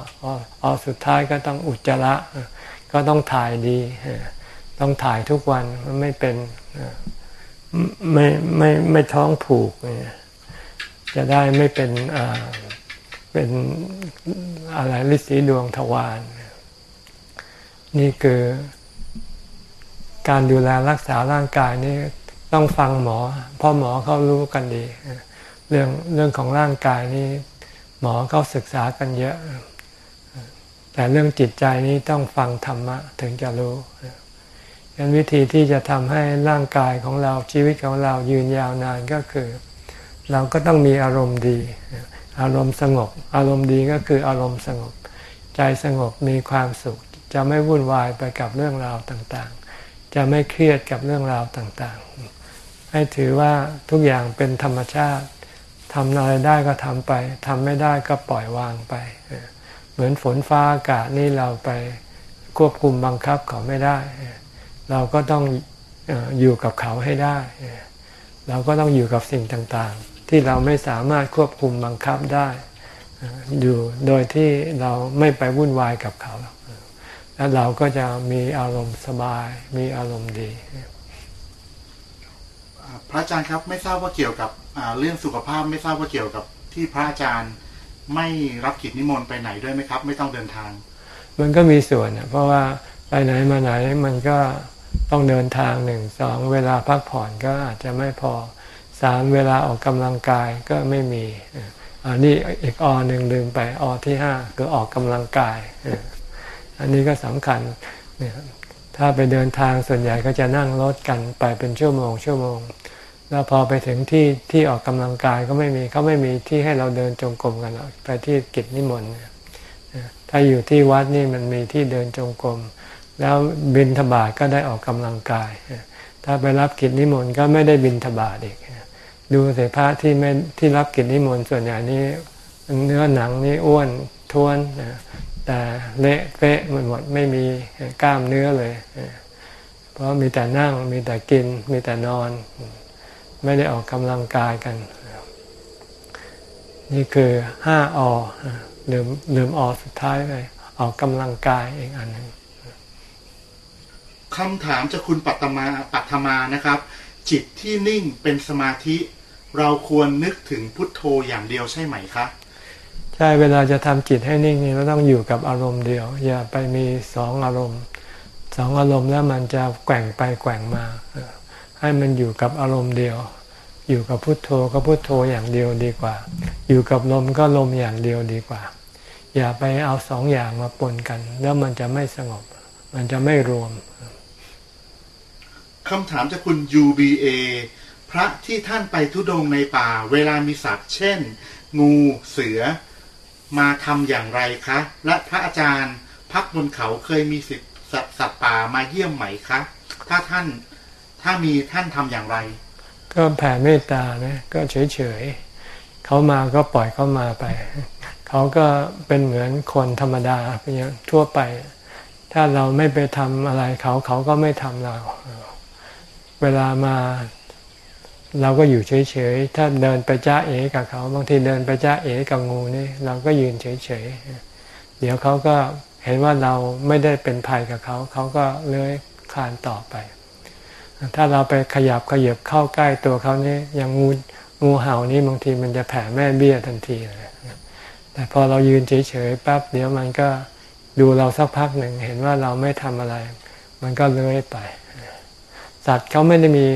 ออสุดท้ายก็ต้องอุจจาระก็ต้องถ่ายดี ต้องถ่ายทุกวันมันไม่เป็นไม่ไม่ไม่ท้องผูกจะได้ไม่เป็นเป็นอะไรลิสีดวงทวาร นี่คือ การดูแลรักษาร่างกายนี่ต้องฟังหมอ เพราะหมอเขารู้กันดี เรื่องเรื่องของร่างกายนี่หมอเขาศึกษากันเยอะ แต่เรื่องจิตใจนี้ต้องฟังธรรมะถึงจะรู้ยันวิธีที่จะทำให้ร่างกายของเราชีวิตของเรายืนยาวนานก็คือ เราก็ต้องมีอารมณ์ดี อารมณ์สงบ อารมณ์ดีก็คืออารมณ์สงบ ใจสงบมีความสุข จะไม่วุ่นวายไปกับเรื่องราวต่างๆ จะไม่เครียดกับเรื่องราวต่างๆ ให้ถือว่าทุกอย่างเป็นธรรมชาติทำอะไรได้ก็ทำไปทำไม่ได้ก็ปล่อยวางไป เหมือนฝนฟ้าอากาศนี่เราไปควบคุมบังคับเขาไม่ได้ เราก็ต้องอยู่กับเขาให้ได้ เราก็ต้องอยู่กับสิ่งต่างๆ ที่เราไม่สามารถควบคุมบังคับได้ อยู่โดยที่เราไม่ไปวุ่นวายกับเขา แล้วเราก็จะมีอารมณ์สบาย มีอารมณ์ดี พระอาจารย์ครับไม่ทราบว่าเกี่ยวกับเรื่องสุขภาพไม่ทราบว่าเกี่ยวกับที่พระอาจารย์ไม่รับกิจนิมนต์ไปไหนด้วยไหมครับ ไม่ต้องเดินทาง มันก็มีส่วนเพราะว่าไปไหนมาไหนมันก็ต้องเดินทางหนึ่งสองเวลาพักผ่อนก็อาจจะไม่พอสามเวลาออกกำลังกายก็ไม่มีอันนี้อีกอหนึ่งลืมไปอที่ห้าคือออกกำลังกาย อันนี้ก็สำคัญเนี่ยถ้าไปเดินทางส่วนใหญ่ก็จะนั่งรถกันไปเป็นชั่วโมง ชั่วโมง แล้วพอไปถึงที่ที่ออกกำลังกายก็ไม่มีเขาไม่มีที่ให้เราเดินจงกรมกันหรอกไปที่กิจนิมนต์ถ้าอยู่ที่วัดนี่มันมีที่เดินจงกรมแล้วบินทบาทก็ได้ออกกำลังกาย ถ้าไปรับกิจนิมนต์ก็ไม่ได้บินทบาทอีกดูเสพระที่ไม่ที่รับกิจนิมนต์ส่วนใหญ่นี้เนื้อหนังนี่อ้วนท้วน แต่เละเฟะหมดหมดไม่มีกล้ามเนื้อเลย เพราะมีแต่นั่งมีแต่กิน มีแต่นอน ไม่ได้ออกกำลังกายกัน นี่คือห้าอลืมลืมออสุดท้ายไปออกกำลังกายอีกอันหนึ่งคำถามจากคุณปัตมาปัตมานะครับ จิตที่นิ่งเป็นสมาธิ เราควรนึกถึงพุทโธอย่างเดียวใช่ไหมคะ ใช่เวลาจะทำจิตให้นิ่งนี่เราต้องอยู่กับอารมณ์เดียว อย่าไปมีสองอารมณ์สองอารมณ์แล้วมันจะแกว่งไปแกว่งมา ให้มันอยู่กับอารมณ์เดียว อยู่กับพุทโธก็พุทโธอย่างเดียวดีกว่า อยู่กับลมก็ลมอย่างเดียวดีกว่า อย่าไปเอาสองอย่างมาปนกัน แล้วมันจะไม่สงบ มันจะไม่รวมคำถามจากคุณ UBA พระที่ท่านไปทุดงในป่า เวลามีสัตว์เช่น งูเสือ มาทำอย่างไรคะ และพระอาจารย์พักบนเขาเคยมีสิทธิ์สัตว์ป่ามาเยี่ยมไหมคะ ถ้าท่านถ้ามีท่านทำอย่างไร ก็แผ่เมตตานะก็เฉยๆเขามาก็ปล่อยเขามาไป เขาก็เป็นเหมือนคนธรรมดาเพียงทั่วไป ถ้าเราไม่ไปทำอะไรเขาเขาก็ไม่ทำเรา เวลามา เราก็อยู่เฉยๆ ถ้าเดินไปจ้าเอกับเขา บางทีเดินไปจ้าเอกับงูนี่เราก็ยืนเฉยๆ เดี๋ยวเขาก็เห็นว่าเราไม่ได้เป็นภัยกับเขา เขาก็เลื้อยคลานต่อไป ถ้าเราไปขยับขยับเข้าใกล้ตัวเขานี่อย่างงูงูเห่านี่บางทีมันจะแผ่แม่เบี้ยทันทีเลยแต่พอเรายืนเฉยๆปั๊บเดี๋ยวมันก็ดูเราสักพักหนึ่งเห็นว่าเราไม่ทำอะไร มันก็เลื้อยไป สัตว์เขาไม่ได้มี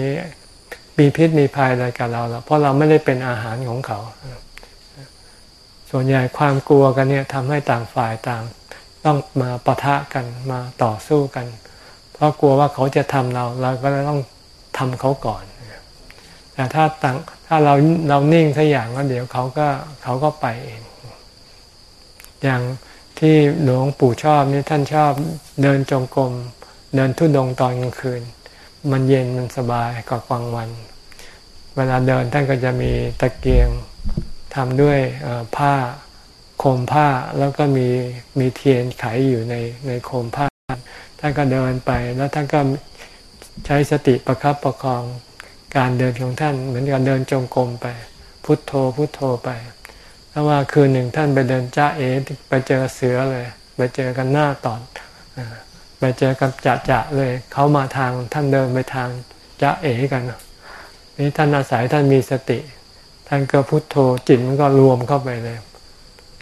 มีพิษมีภัยอะไรกับเราหรอกเพราะเราไม่ได้เป็นอาหารของเขา ส่วนใหญ่ความกลัวกันเนี่ยทำให้ต่างฝ่ายต่าง ต้องมาปะทะกันมาต่อสู้กัน เพราะกลัวว่าเขาจะทำเราเราก็ต้องทำเขาก่อนแต่ถ้าต่างถ้าเราเรานิ่งสักอย่างก็เดี๋ยวเขาก็เขาก็ไปเอง อย่างที่หลวงปู่ชอบนี่ท่านชอบเดินจงกรมเดินทุดงตอนกลางคืน มันเย็นมันสบายกว่ากลางวัน เวลาเดินท่านก็จะมีตะเกียงทำด้วยผ้าโคมผ้าแล้วก็มีมีเทียนไขอยู่ในในโคมผ้า ท่านก็เดินไปแล้วท่านก็ใช้สติประครับประคองการเดินของท่าน เหมือนกับเดินจงกรมไป พุทโธพุทโธไปถ้าว่าคืนหนึ่งท่านไปเดินจ้าเอไปเจอเสือเลย ไปเจอกันหน้าตอน ไปเจอกับจะจะเลย เขามาทางท่านเดินไปทางจะเอกันนี่ท่านอาศัยท่านมีสติ ท่านก็พุทโธจิตมันก็รวมเข้าไปเลย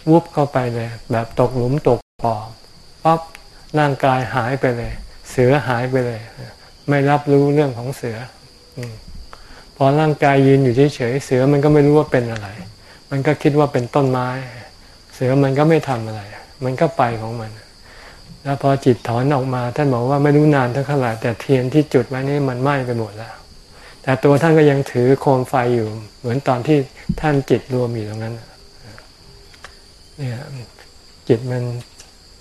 วุบเข้าไปเลย แบบตกหลุมตกปอบปั๊บร่างกายหายไปเลย เสือหายไปเลย ไม่รับรู้เรื่องของเสือพอร่างกายยืนอยู่เฉยๆเสือมันก็ไม่รู้ว่าเป็นอะไร มันก็คิดว่าเป็นต้นไม้ เสือมันก็ไม่ทำอะไร มันก็ไปของมัน แล้วพอจิตถอนออกมา ท่านบอกว่าไม่รู้นานเท่าไหร่แต่เทียนที่จุดไว้นี่มันไหม้ไปหมดแล้ว แต่ตัวท่านก็ยังถือโคมไฟอยู่ เหมือนตอนที่ท่านจิตรวมอยู่ตรงนั้นเนี่ยจิตมัน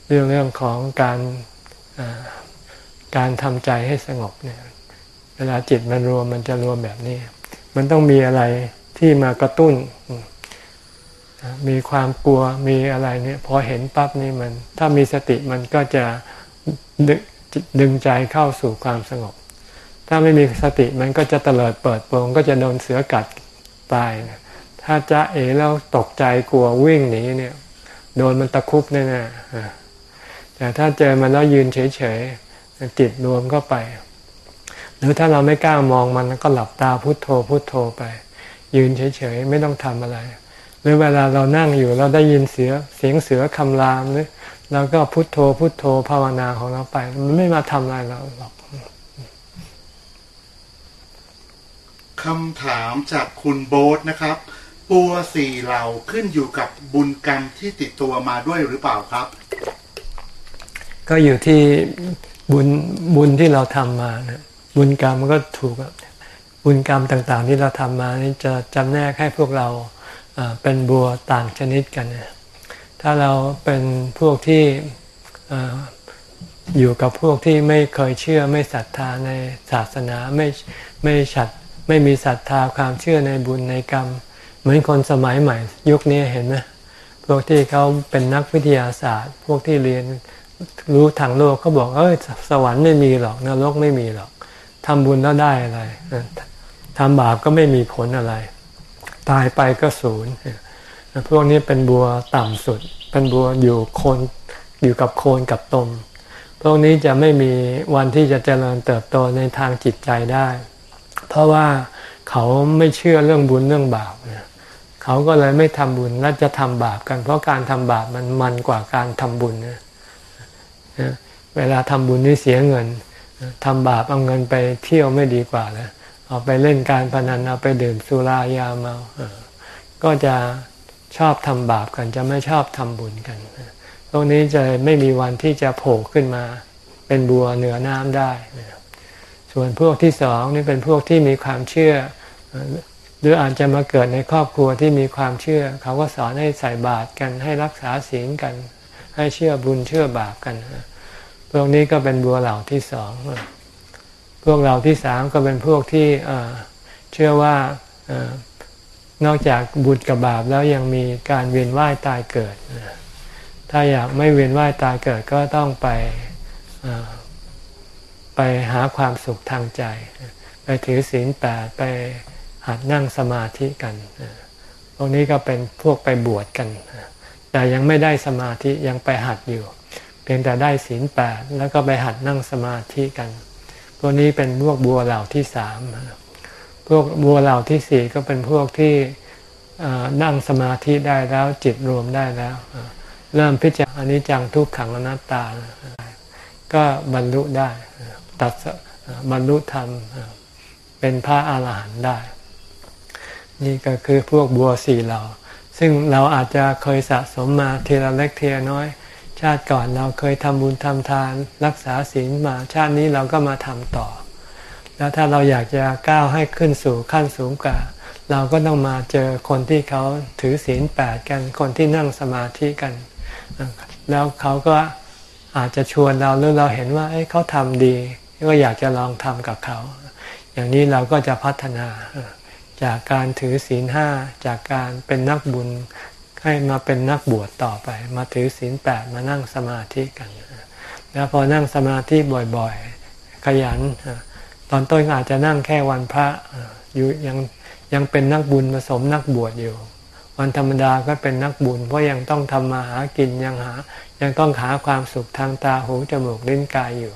เรื่องเรื่องของการการทำใจให้สงบเนี่ย เวลาจิตมันรวมมันจะรวมแบบนี้ มันต้องมีอะไรที่มากระตุ้น มีความกลัวมีอะไรเนี่ยพอเห็นปั๊บนี่มัน ถ้ามีสติมันก็จะดึงใจเข้าสู่ความสงบ ถ้าไม่มีสติมันก็จะเตลิดเปิดโปงก็จะโดนเสือกัดตายถ้าจะเอแล้วตกใจกลัววิ่งหนีเนี่ย โดนมันตะคุบแน่ๆแต่ถ้าเจอมันแล้วยืนเฉยๆจิตรวมก็ไป หรือถ้าเราไม่กล้ามองมันก็หลับตาพุโทโธพุโทโธไป ยืนเฉยๆไม่ต้องทำอะไร รือเวลาเรานั่งอยู่เราได้ยินเสียเสียงเสือคำรามหรือเราก็พุโทโธพุโทโธภาวนาของเราไป มันไม่มาทำอะไรเราหรอกคำถามจากคุณโบ๊ทนะครับปัวสี่เหล่าขึ้นอยู่กับบุญกรรมที่ติดตัวมาด้วยหรือเปล่าครับ ก็อยู่ที่บุญบุญที่เราทำมานะบุญกรรมมันก็ถูกบุญกรรมต่างๆ ที่เราทำมานี่จะจำแนกให้พวกเรา เป็นบัวต่างชนิดกัน ถ้าเราเป็นพวกที่อยู่กับพวกที่ไม่เคยเชื่อไม่ศรัทธาในศาสนาไม่ไม่ฉัดไม่มีศรัทธาความเชื่อในบุญในกรรม เหมือนคนสมัยใหม่ ยุคนี้เห็นไหมพวกที่เขาเป็นนักวิทยาศาสตร์ พวกที่เรียนรู้ทางโลกเขาบอกเอ้ยสวรรค์ไม่มีหรอกนรกไม่มีหรอกทำบุญแล้วได้อะไรทำบาปก็ไม่มีผลอะไร ตายไปก็ศูนย์พวกนี้เป็นบัวต่ำสุด เป็นบัวอยู่โคนอยู่กับโคนกับตม พวกนี้จะไม่มีวันที่จะเจริญเติบโตในทางจิตใจได้ เพราะว่าเขาไม่เชื่อเรื่องบุญเรื่องบาปเขาก็เลยไม่ทำบุญและจะทำบาปกัน เพราะการทำบาปมันมันกว่าการทำบุญนะเวลาทำบุญนี่เสียเงินทำบาปเอาเงินไปเที่ยวไม่ดีกว่าเลย เอาไปเล่นการพนันเอาไปดื่มสุรายาเมาก็จะชอบทำบาปกันจะไม่ชอบทำบุญกันตรงนี้จะไม่มีวันที่จะโผล่ขึ้นมา เป็นบัวเหนือน้ำได้ ส่วนพวกที่สองนี่เป็นพวกที่มีความเชื่อ หรืออาจจะมาเกิดในครอบครัวที่มีความเชื่อ เขาก็สอนให้ใส่บาตรกันให้รักษาศีลกัน ให้เชื่อบุญเชื่อบาปกันพวกนี้ก็เป็นบัวเหล่าที่สอง พวกเหล่าที่สามก็เป็นพวกที่เชื่อว่านอกจากบุญกับบาปแล้วยังมีการเวียนว่ายตายเกิด ถ้าอยากไม่เวียนว่ายตายเกิดก็ต้องไปไปหาความสุขทางใจ ไปถือศีลแปดไปหัดนั่งสมาธิกันพวกนี้ก็เป็นพวกไปบวชกัน แต่ยังไม่ได้สมาธิยังไปหัดอยู่ เพียงแต่ได้ศีลแปดแล้วก็ไปหัดนั่งสมาธิกัน พวกนี้เป็นพวกบัวเหล่าที่สามพวกบัวเหล่าที่สี่ก็เป็นพวกที่นั่งสมาธิได้แล้วจิตรวมได้แล้ว เริ่มพิจารณาอนิจจังทุกขังอนัตตา ก็บรรลุได้ตัดบรรลุธรรมเป็นพระอาหารหันต์ได้ นี่ก็คือพวกบัวสี่เหล่า ซึ่งเราอาจจะเคยสะสมมาทีละเล็กทีละน้อย ชาติก่อนเราเคยทำบุญทำทานรักษาศีลมาชาตินี้เราก็มาทำต่อ แล้วถ้าเราอยากจะก้าวให้ขึ้นสู่ขั้นสูงกว่า เราก็ต้องมาเจอคนที่เขาถือศีลแปดกันคนที่นั่งสมาธิกัน แล้วเขาก็อาจจะชวนเราหรือเราเห็นว่าเขาทำดี ก็อยากจะลองทำกับเขา อย่างนี้เราก็จะพัฒนาจากการถือศีลห้าจากการเป็นนักบุญ ให้มาเป็นนักบวชต่อไป มาถือศีลแปดมานั่งสมาธิกันแล้วพอนั่งสมาธิบ่อยๆ ขยัน ตอนต้นอาจจะนั่งแค่วันพระอยู่ยังยังเป็นนักบุญผสมนักบวชอยู่ วันธรรมดาก็เป็นนักบุญ เพราะยังต้องทำมาหากินยังหา ยังต้องหาความสุขทางตาหูจมูกลิ้นกายอยู่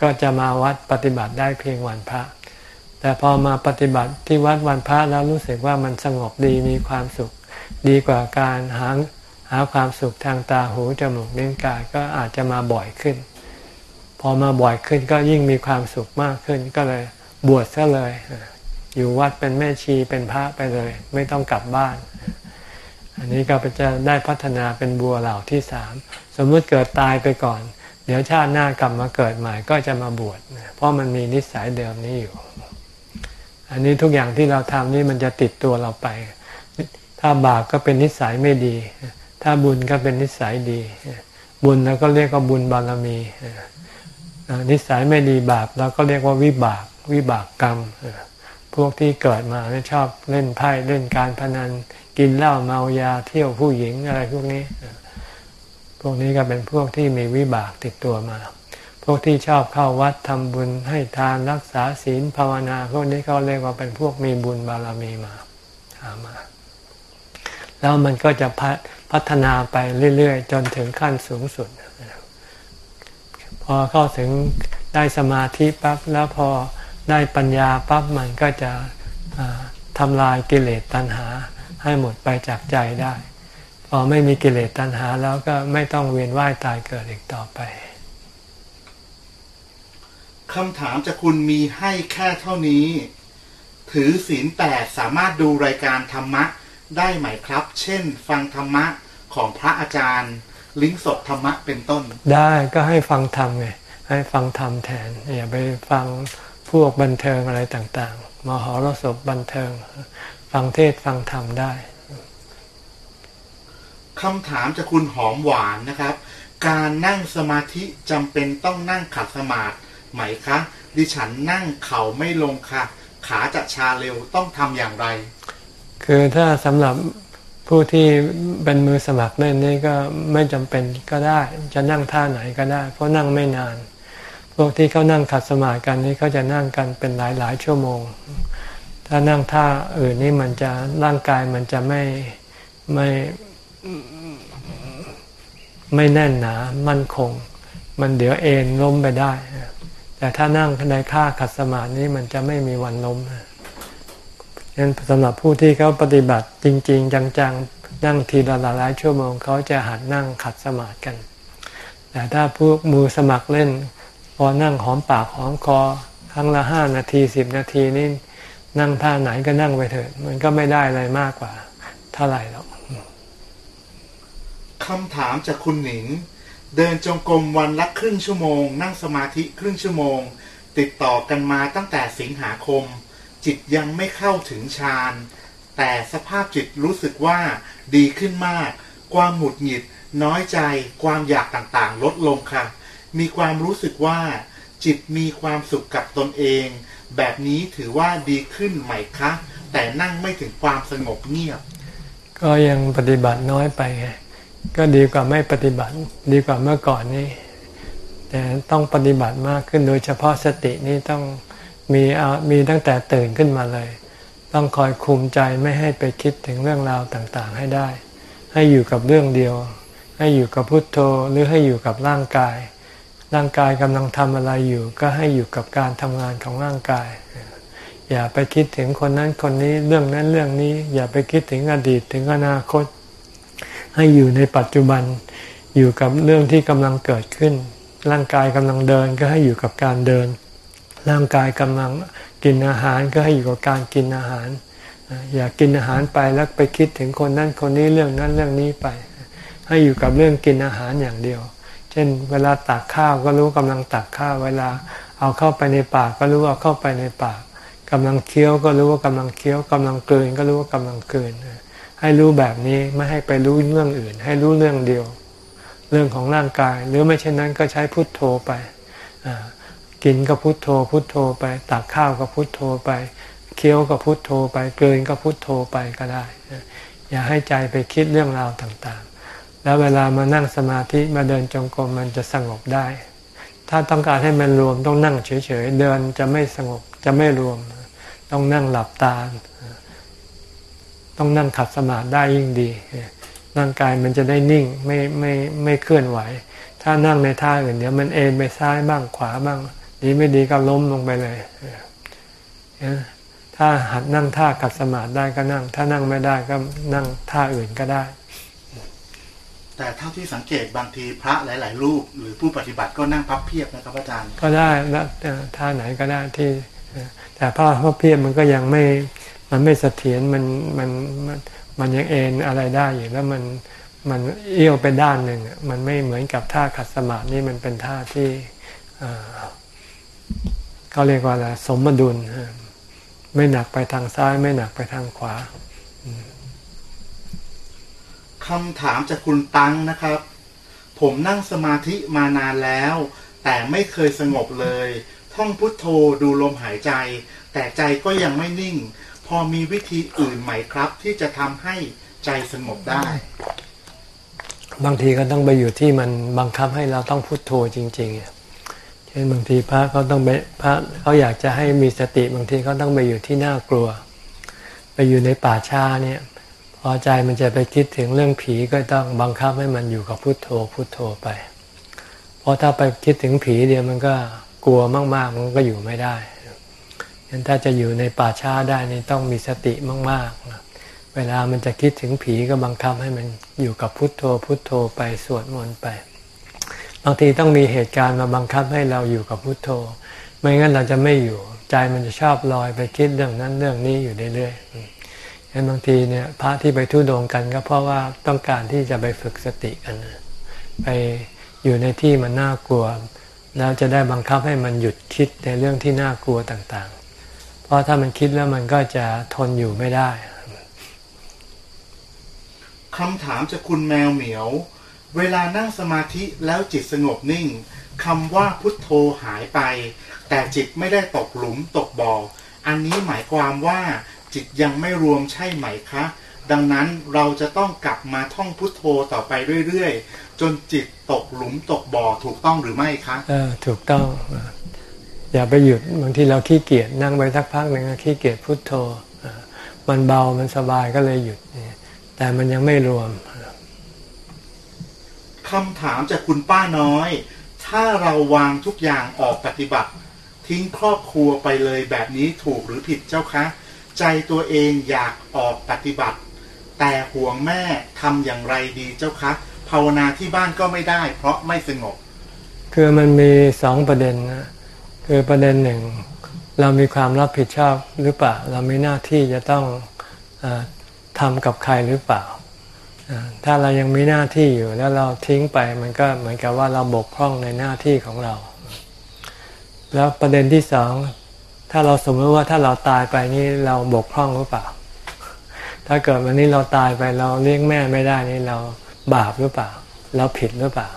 ก็จะมาวัดปฏิบัติได้เพียงวันพระ แต่พอมาปฏิบัติที่วัดวันพระแล้วรู้สึกว่ามันสงบดีมีความสุข ดีกว่าการหาหาความสุขทางตาหูจมูกลิ้นกายก็อาจจะมาบ่อยขึ้น พอมาบ่อยขึ้นก็ยิ่งมีความสุขมากขึ้นก็เลยบวชซะเลย อยู่วัดเป็นแม่ชีเป็นพระไปเลย ไม่ต้องกลับบ้าน อันนี้ก็จะได้พัฒนาเป็นบัวเหล่าที่สามสมมติเกิดตายไปก่อน เดี๋ยวชาติหน้ากลับมาเกิดใหม่ก็จะมาบวชเพราะมันมีนิสัยเดิมนี้อยู่ อันนี้ทุกอย่างที่เราทำนี่มันจะติดตัวเราไป ถ้าบาปก็เป็นนิสัยไม่ดี ถ้าบุญก็เป็นนิสัยดี บุญแล้วก็เรียกว่าบุญบารมีนิสัยไม่ดีบาปเราก็เรียกว่าวิบากวิบากกรรมพวกที่เกิดมาชอบเล่นไพ่เล่นการพนันกินเหล้าเมายาเที่ยวผู้หญิงอะไรพวกนี้ พวกนี้ก็เป็นพวกที่มีวิบากติดตัวมา พวกที่ชอบเข้าวัดทำบุญให้ทานรักษาศีลภาวนา พวกนี้เขาเรียกว่าเป็นพวกมีบุญบารมีมาหามา แล้วมันก็จะพัฒนาไปเรื่อยๆ จนถึงขั้นสูงสุด พอเข้าถึงได้สมาธิปั๊บแล้วพอได้ปัญญาปั๊บมันก็จะทำลายกิเลสตัณหาให้หมดไปจากใจได้ พอไม่มีกิเลสตัณหาแล้วก็ไม่ต้องเวียนว่ายตายเกิดอีกต่อไปคำถามจากคุณมีให้แค่เท่านี้ ถือศีลแปดสามารถดูรายการธรรมะ ได้ไหมครับ เช่น ฟังธรรมะของพระอาจารย์ ลิงก์สดธรรมะเป็นต้น ได้ก็ให้ฟังธรรมไงให้ฟังธรรมแทนอย่าไปฟังพวกบันเทิงอะไรต่างๆ มหรสพบันเทิง ฟังเทศฟังธรรมได้คำถามจากคุณหอมหวานนะครับ การนั่งสมาธิจำเป็นต้องนั่งขัดสมาธิไหมคะ ดิฉันนั่งเข่าไม่ลงค่ะ ขาจะชาเร็วต้องทำอย่างไร คือถ้าสำหรับผู้ที่เป็นมือสมัครเล่นนี่ก็ไม่จำเป็นก็ได้ จะนั่งท่าไหนก็ได้ เพราะนั่งไม่นาน พวกที่เขานั่งขัดสมาธิกันนี่เขาจะนั่งกันเป็นหลายหลายชั่วโมง ถ้านั่งท่าอื่นนี่มันจะร่างกายมันจะไม่ไม่ไม่แน่นหนามั่นคง มันเดี๋ยวเอ็นล้มไปได้ แต่ถ้านั่งในท่าขัดสมาธินี่มันจะไม่มีวันล้ม ฉะนั้นสำหรับผู้ที่เขาปฏิบัติจริง ๆ จังๆ นั่งทีละหลายชั่วโมงเขาจะหัดนั่งขัดสมาธิกัน แต่ถ้าพวกมือสมัครเล่น พอนั่งหอมปากหอมคอครั้งละห้านาทีสิบนาทีนี่นั่งท่าไหนก็นั่งไปเถิดมันก็ไม่ได้อะไรมากกว่าเท่าไหร่หรอกคำถามจากคุณหนิง เดินจงกรมวันละครึ่งชั่วโมง นั่งสมาธิครึ่งชั่วโมง ติดต่อกันมาตั้งแต่สิงหาคม จิตยังไม่เข้าถึงฌานแต่สภาพจิตรู้สึกว่าดีขึ้นมาก ความหมุดหงิด น้อยใจ ความอยากต่างๆ ลดลงค่ะ มีความรู้สึกว่า จิตมีความสุขกับตนเอง แบบนี้ถือว่าดีขึ้นไหมคะ แต่นั่งไม่ถึงความสงบเงียบ ก็ยังปฏิบัติน้อยไปไงก็ดีกว่าไม่ปฏิบัติดีกว่าเมื่อก่อนนี้แต่ต้องปฏิบัติมากขึ้นโดยเฉพาะสตินี่ต้อง มีมีตั้งแต่ตื่นขึ้นมาเลย ต้องคอยคุมใจไม่ให้ไปคิดถึงเรื่องราวต่างๆ ให้ได้ ให้อยู่กับเรื่องเดียว ให้อยู่กับพุทโธหรือให้อยู่กับร่างกาย ร่างกายกำลังทำอะไรอยู่ ก็ให้อยู่กับการทำงานของร่างกาย อย่าไปคิดถึงคนนั้นคนนี้เรื่องนั้นเรื่องนี้ อย่าไปคิดถึงอดีตถึงอนาคต ให้อยู่ในปัจจุบัน อยู่กับเรื่องที่กำลังเกิดขึ้น ร่างกายกำลังเดินก็ให้อยู่กับการเดิน ร่างกายกำลังกินอาหารก็ให้อยู่กับการกินอาหาร อย่ากินอาหารไปแล้วไปคิดถึงคนนั้นคนนี้เรื่องนั้นเรื่องนี้ไป ให้อยู่กับเรื่องกินอาหารอย่างเดียว เช่น เวลาตักข้าวก็รู้กำลังตักข้าวเวลาเอาเข้าไปในปากก็รู้เอาเข้าไปในปากกำลังเคี้ยวก็รู้ว่ากำลังเคี้ยวกำลังเกินก็รู้ว่ากำลังเกินให้รู้แบบนี้ไม่ให้ไปรู้เรื่องอื่น ให้รู้เรื่องเดียว เรื่องของร่างกาย หรือไม่เช่นนั้นก็ใช้พุทโธไป กินก็พุทโธพุทโธไปตักข้าวก็พุทโธไป เคี้ยวก็พุทโธไปเกินก็พุทโธไปก็ได้ อย่าให้ใจไปคิดเรื่องราวต่างๆ แล้วเวลามานั่งสมาธิมาเดินจงกรมมันจะสงบได้ ถ้าต้องการให้มันรวมต้องนั่งเฉยๆ เดินจะไม่สงบจะไม่รวม ต้องนั่งหลับตา ต้องนั่งขัดสมาธิได้ยิ่งดี ร่างกายมันจะได้นิ่งไม่ไม่ไม่เคลื่อนไหว ถ้านั่งในท่าอื่นเดี๋ยวมันเอ็นไปซ้ายบ้างขวาบ้าง ดีไม่ดีก็ล้มลงไปเลยถ้าหัดนั่งท่าขัดสมาธิได้ก็นั่ง ถ้านั่งไม่ได้ก็นั่งท่าอื่นก็ได้ แต่เท่าที่สังเกตบางทีพระหลาย ๆ รูป หรือผู้ปฏิบัติก็นั่งพับเพียบนะครับอาจารย์ ก็ได้แล้วท่าไหนก็ได้ที่ แต่ผ้าพับเพียบมันก็ยังไม่ มันไม่เสถียรมันมันมันมันยังเอ็นอะไรได้อยู่แล้วมันมันเอี้ยวไปด้านหนึ่งมันไม่เหมือนกับท่าขัดสมาธินี่มันเป็นท่าที่ เขาเรียกว่าอะไรสมดุล ไม่หนักไปทางซ้าย ไม่หนักไปทางขวาคำถามจากคุณตังนะครับ ผมนั่งสมาธิมานานแล้ว แต่ไม่เคยสงบเลย ท่องพุทโธดูลมหายใจ แต่ใจก็ยังไม่นิ่ง พอมีวิธีอื่นไหมครับ ที่จะทำให้ใจสงบได้ บางทีก็ต้องไปอยู่ที่มันบังคับให้เราต้องพุโทโธจริงๆเช่นบางทีพระเขาต้องไปพระเขาอยากจะให้มีสติบางทีเขาต้องไปอยู่ที่น่ากลัว ไปอยู่ในป่าช้าเนี่ย พอใจมันจะไปคิดถึงเรื่องผีก็ต้องบังคับให้มันอยู่กับพุโทโธพุโทโธไป เพราะถ้าไปคิดถึงผีเดียวมันก็กลัวมากๆมันก็อยู่ไม่ได้ฉั้นถ้าจะอยู่ในป่าช้าได้นี่ต้องมีสติมากๆ เวลามันจะคิดถึงผีก็บังคับให้มันอยู่กับพุทโธพุทโธไปสวดมนต์ไป บางทีต้องมีเหตุการณ์มาบังคับให้เราอยู่กับพุทโธ ไม่งั้นเราจะไม่อยู่ ใจมันจะชอบลอยไปคิดเรื่องนั้นเรื่องนี้อยู่เรื่อยๆงั้นบางทีเนี่ยพระที่ไปทุดงกันก็เพราะว่าต้องการที่จะไปฝึกสติกัน ไปอยู่ในที่มันน่ากลัว แล้วจะได้บังคับให้มันหยุดคิดในเรื่องที่น่ากลัวต่างๆ เพราะถ้ามันคิดแล้วมันก็จะทนอยู่ไม่ได้คำถามจากคุณแมวเหมียว เวลานั่งสมาธิแล้วจิตสงบนิ่งคำว่าพุทโธหายไป แต่จิตไม่ได้ตกหลุมตกบ่ออันนี้หมายความว่าจิตยังไม่รวมใช่ไหมคะ ดังนั้นเราจะต้องกลับมาท่องพุทโธต่อไปเรื่อยๆ จนจิตตกหลุมตกบ่อถูกต้องหรือไม่คะเออถูกต้องอย่าไปหยุดบางทีเราขี้เกียจนั่งไปสักพักหนึ่งขี้เกียจพุทโธมันเบามันสบายก็เลยหยุด แต่มันยังไม่รวม คำถามจากคุณป้าน้อย ถ้าเราวางทุกอย่างออกปฏิบัติ ทิ้งครอบครัวไปเลยแบบนี้ถูกหรือผิดเจ้าคะ ใจตัวเองอยากออกปฏิบัติ แต่ห่วงแม่ทำอย่างไรดีเจ้าคะ ภาวนาที่บ้านก็ไม่ได้ เพราะไม่สงบ คือมันมีสองประเด็นนะคือประเด็นหนึ่ง เรามีความรับผิดชอบหรือเปล่า เรามีหน้าที่จะต้องอทำกับใครหรือเปล่า ถ้าเรายังมีหน้าที่อยู่แล้วเราทิ้งไปมันก็เหมือนกับว่าเราบกพร่องในหน้าที่ของเรา แล้วประเด็นที่สองถ้าเราสมมติว่าถ้าเราตายไปนี่เราบกพร่องหรือเปล่า ถ้าเกิดวันนี้เราตายไปเราเลี้ยงแม่ไม่ได้นี่เราบาปหรือเปล่า เราผิดหรือเปล่า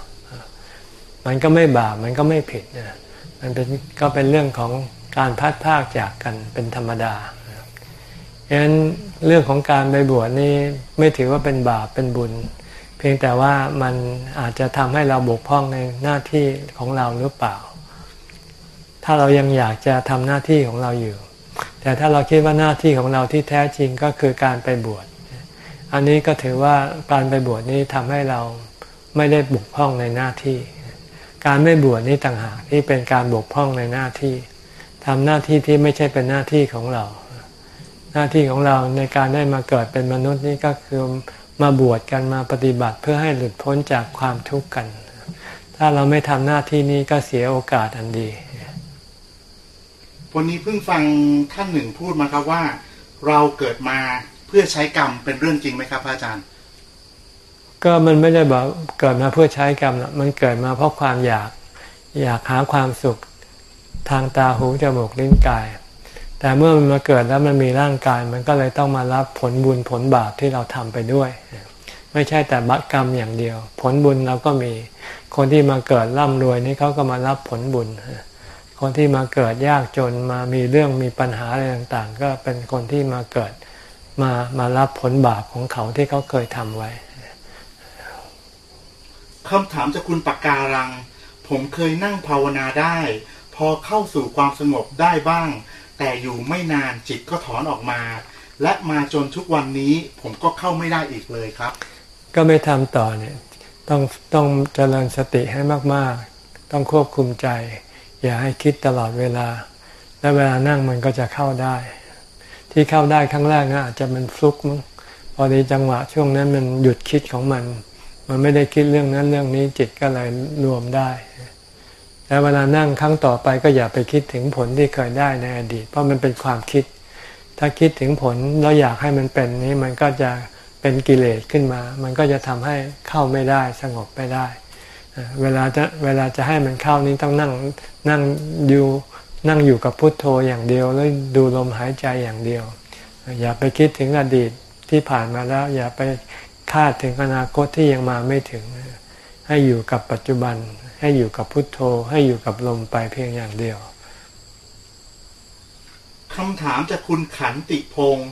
มันก็ไม่บาปมันก็ไม่ผิดนะมันเป็นก็เป็นเรื่องของการพัดพากจากกันเป็นธรรมดา ฉะนั้นเรื่องของการไปบวชนี่ไม่ถือว่าเป็นบาปเป็นบุญ เพียงแต่ว่ามันอาจจะทำให้เราบกพร่องในหน้าที่ของเราหรือเปล่า ถ้าเรายังอยากจะทำหน้าที่ของเราอยู่ แต่ถ้าเราคิดว่าหน้าที่ของเราที่แท้จริงก็คือการไปบวชอันนี้ก็ถือว่าการไปบวชนี้ทำให้เราไม่ได้บกพร่องในหน้าที่ การไม่บวชนี่ต่างหากที่เป็นการบกพร่องในหน้าที่ทำหน้าที่ที่ไม่ใช่เป็นหน้าที่ของเรา หน้าที่ของเราในการได้มาเกิดเป็นมนุษย์นี่ก็คือมาบวชกันมาปฏิบัติเพื่อให้หลุดพ้นจากความทุกข์กัน ถ้าเราไม่ทำหน้าที่นี้ก็เสียโอกาสอันดี วันนี้เพิ่งฟังท่านหนึ่งพูดมาครับว่า เราเกิดมาเพื่อใช้กรรมเป็นเรื่องจริงไหมครับพระอาจารย์ ก็มันไม่ได้บอกเกิดมาเพื่อใช้กรรมหรอกมันเกิดมาเพราะความอยาก อยากหาความสุขทางตาหูจมูกลิ้นกาย แต่เมื่อมันมาเกิดแล้วมันมีร่างกายมันก็เลยต้องมารับผลบุญผลบาปที่เราทำไปด้วย ไม่ใช่แต่บัตกรรมอย่างเดียว ผลบุญเราก็มี คนที่มาเกิดร่ำรวยนี่เขาก็มารับผลบุญ คนที่มาเกิดยากจนมามีเรื่องมีปัญหาอะไรต่างๆ ก็เป็นคนที่มาเกิดมามารับผลบาปของเขาที่เขาเคยทำไว้คำถามจากคุณปากการัง ผมเคยนั่งภาวนาได้ พอเข้าสู่ความสงบได้บ้าง แต่อยู่ไม่นานจิตก็ถอนออกมา และมาจนทุกวันนี้ผมก็เข้าไม่ได้อีกเลยครับ ก็ไม่ทำต่อเนี่ยต้องต้องเจริญสติให้มากๆ ต้องควบคุมใจ อย่าให้คิดตลอดเวลา และเวลานั่งมันก็จะเข้าได้ ที่เข้าได้ครั้งแรกนะอาจจะมันฟลุกมั้งพอดีจังหวะช่วงนั้นมันหยุดคิดของมัน มันไม่ได้คิดเรื่องนั้นเรื่องนี้จิตก็เลยรวมได้ แต่เวลานั่งครั้งต่อไปก็อย่าไปคิดถึงผลที่เคยได้ในอดีต เพราะมันเป็นความคิด ถ้าคิดถึงผลแล้วอยากให้มันเป็นนี้มันก็จะเป็นกิเลสขึ้นมา มันก็จะทำให้เข้าไม่ได้สงบไม่ได้ เวลาจะเวลาจะให้มันเข้านี้ต้องนั่งนั่งอยู่นั่งอยู่กับพุทโธอย่างเดียวแล้วดูลมหายใจอย่างเดียว อย่าไปคิดถึงอดีตที่ผ่านมาแล้ว อย่าไปคาดถึงอนาคตที่ยังมาไม่ถึง ให้อยู่กับปัจจุบัน ให้อยู่กับพุทโธ ให้อยู่กับลมไปเพียงอย่างเดียวคำถามจากคุณขันติพงศ์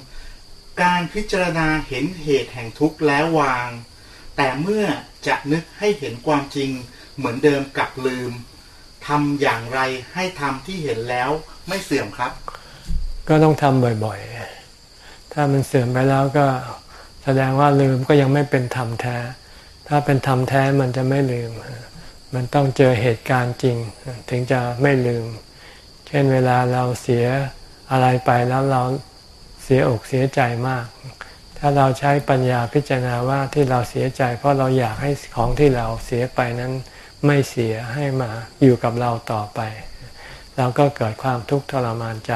การพิจารณาเห็นเหตุแห่งทุกข์แล้ววาง แต่เมื่อจะนึกให้เห็นความจริงเหมือนเดิมกับลืมทำอย่างไรให้ทำที่เห็นแล้วไม่เสื่อมครับ ก็ต้องทำบ่อยๆ ถ้ามันเสื่อมไปแล้วก็แสดงว่าลืมก็ยังไม่เป็นธรรมแท้ ถ้าเป็นธรรมแท้มันจะไม่ลืม มันต้องเจอเหตุการณ์จริง ถึงจะไม่ลืม เช่นเวลาเราเสียอะไรไปแล้วเราเสียอกเสียใจมาก ถ้าเราใช้ปัญญาพิจารณาว่าที่เราเสียใจ เพราะเราอยากให้ของที่เราเสียไปนั้นไม่เสียให้มาอยู่กับเราต่อไป เราก็เกิดความทุกข์ทรมานใจ